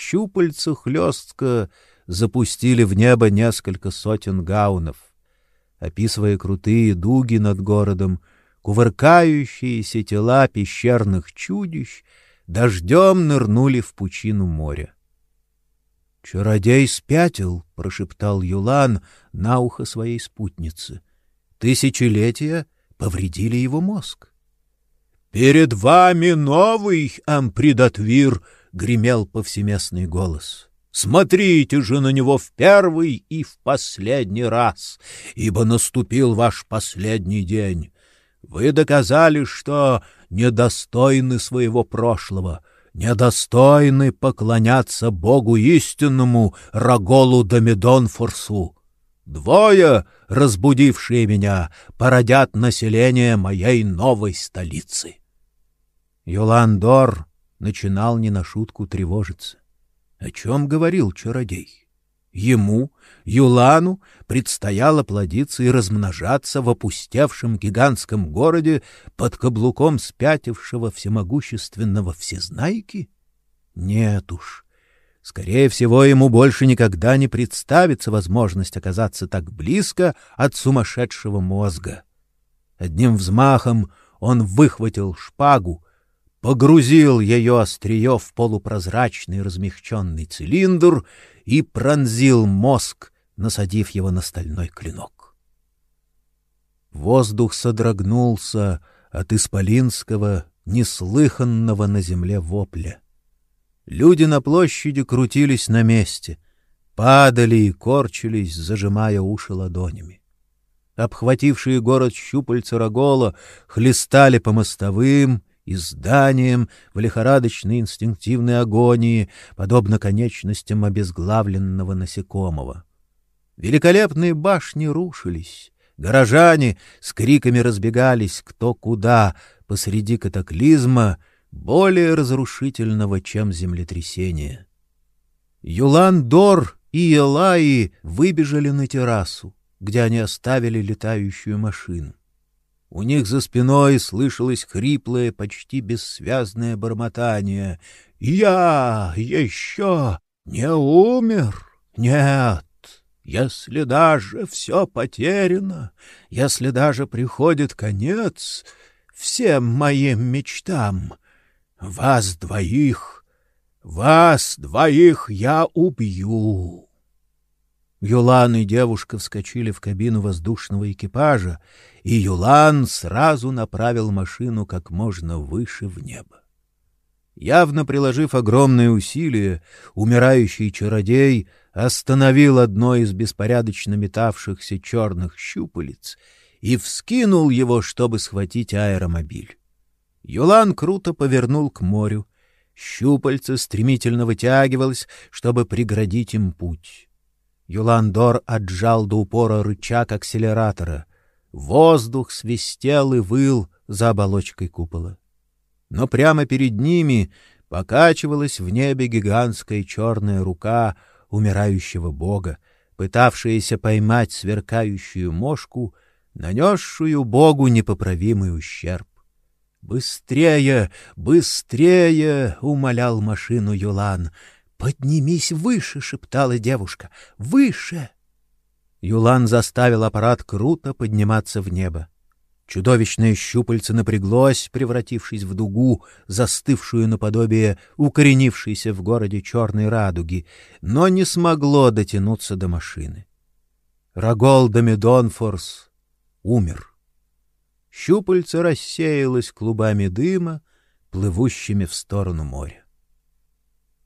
Щупальца хлестко запустили в небо несколько сотен гаунов. Описывая крутые дуги над городом, кувыркающиеся тела пещерных чудищ дождем нырнули в пучину моря. «Чародей спятил», — прошептал Юлан на ухо своей спутницы. «Тысячелетия повредили его мозг». «Перед вами новый Ампридатвир!» — гремел повсеместный голос. «Смотрите же на него в первый и в последний раз, ибо наступил ваш последний день. Вы доказали, что недостойны своего прошлого, недостойны поклоняться Богу истинному Раголу Домедонфорсу. Двое, разбудившие меня, породят население моей новой столицы. Йоландор начинал не на шутку тревожиться. О чем говорил чародей? Ему, Юлану, предстояло плодиться и размножаться в опустевшем гигантском городе под каблуком спятившего всемогущественного всезнайки? Нет уж. Скорее всего, ему больше никогда не представится возможность оказаться так близко от сумасшедшего мозга. Одним взмахом он выхватил шпагу, погрузил ее острие в полупрозрачный размягченный цилиндр и пронзил мозг, насадив его на стальной клинок. Воздух содрогнулся от исполинского, неслыханного на земле вопля. Люди на площади крутились на месте, падали и корчились, зажимая уши ладонями. Обхватившие город щупальца Рогола хлестали по мостовым и зданиям в лихорадочной инстинктивной агонии, подобно конечностям обезглавленного насекомого. Великолепные башни рушились, горожане с криками разбегались кто куда посреди катаклизма, более разрушительного, чем землетрясение. Юлан-Дор и Элаи выбежали на террасу, где они оставили летающую машину. У них за спиной слышалось хриплое, почти бессвязное бормотание. «Я еще не умер? Нет, если даже все потеряно, если даже приходит конец всем моим мечтам, вас двоих, вас двоих я убью». Юлан и девушка вскочили в кабину воздушного экипажа, и Юлан сразу направил машину как можно выше в небо. Явно приложив огромные усилия, умирающий чародей остановил одно из беспорядочно метавшихся черных щупалец и вскинул его, чтобы схватить аэромобиль. Юлан круто повернул к морю. Щупальце стремительно вытягивалось, чтобы преградить им путь. Юландор отжал до упора рычаг акселератора. Воздух свистел и выл за оболочкой купола но прямо перед ними покачивалась в небе гигантская черная рука умирающего бога, пытавшаяся поймать сверкающую мошку, нанесшую богу непоправимый ущерб. «Быстрее! Быстрее!» — умолял машину Юлан. «Поднимись выше!» — шептала девушка. «Выше!» Юлан заставил аппарат круто подниматься в небо. Чудовищное щупальце напряглось, превратившись в дугу, застывшую наподобие укоренившейся в городе черной радуги, но не смогло дотянуться до машины. Рагол Домедонфорс умер. Щупальце рассеялось клубами дыма, плывущими в сторону моря.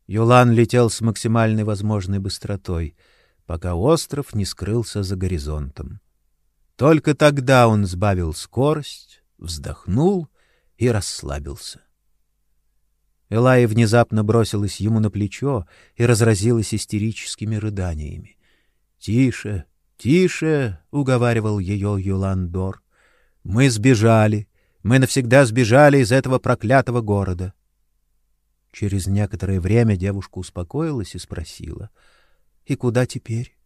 Юлан летел с максимальной возможной быстротой, пока остров не скрылся за горизонтом. Только тогда он сбавил скорость, вздохнул и расслабился. Элая внезапно бросилась ему на плечо и разразилась истерическими рыданиями. «Тише, тише!» — уговаривал ее Юландор. «Мы сбежали, мы навсегда сбежали из этого проклятого города». Через некоторое время девушка успокоилась и спросила. «И куда теперь?»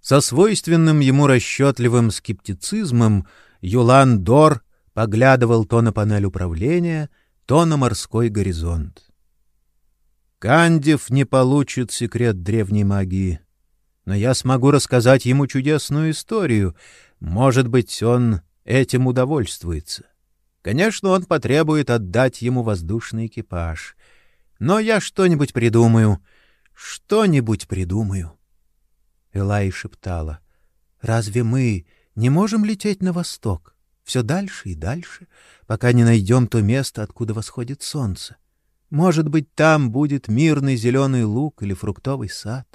Со свойственным ему расчетливым скептицизмом Юлан Дор поглядывал то на панель управления, то на морской горизонт. Кандив не получит секрет древней магии, но я смогу рассказать ему чудесную историю. Может быть, он этим удовольствуется. Конечно, он потребует отдать ему воздушный экипаж. Но я что-нибудь придумаю, что-нибудь придумаю. Элай шептала. «Разве мы не можем лететь на восток? Все дальше и дальше, пока не найдем то место, откуда восходит солнце. Может быть, там будет мирный зеленый луг или фруктовый сад».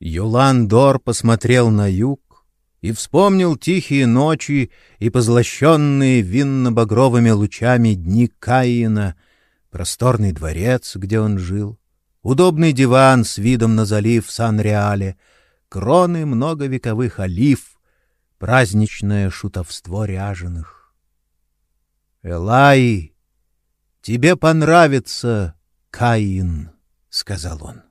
Юлан Дор посмотрел на юг и вспомнил тихие ночи и позлощенные винно-багровыми лучами дни Каина, просторный дворец, где он жил, удобный диван с видом на залив Сан-Реале, кроны многовековых олив, праздничное шутовство ряженых. «Элай, тебе понравится Каин», — сказал он.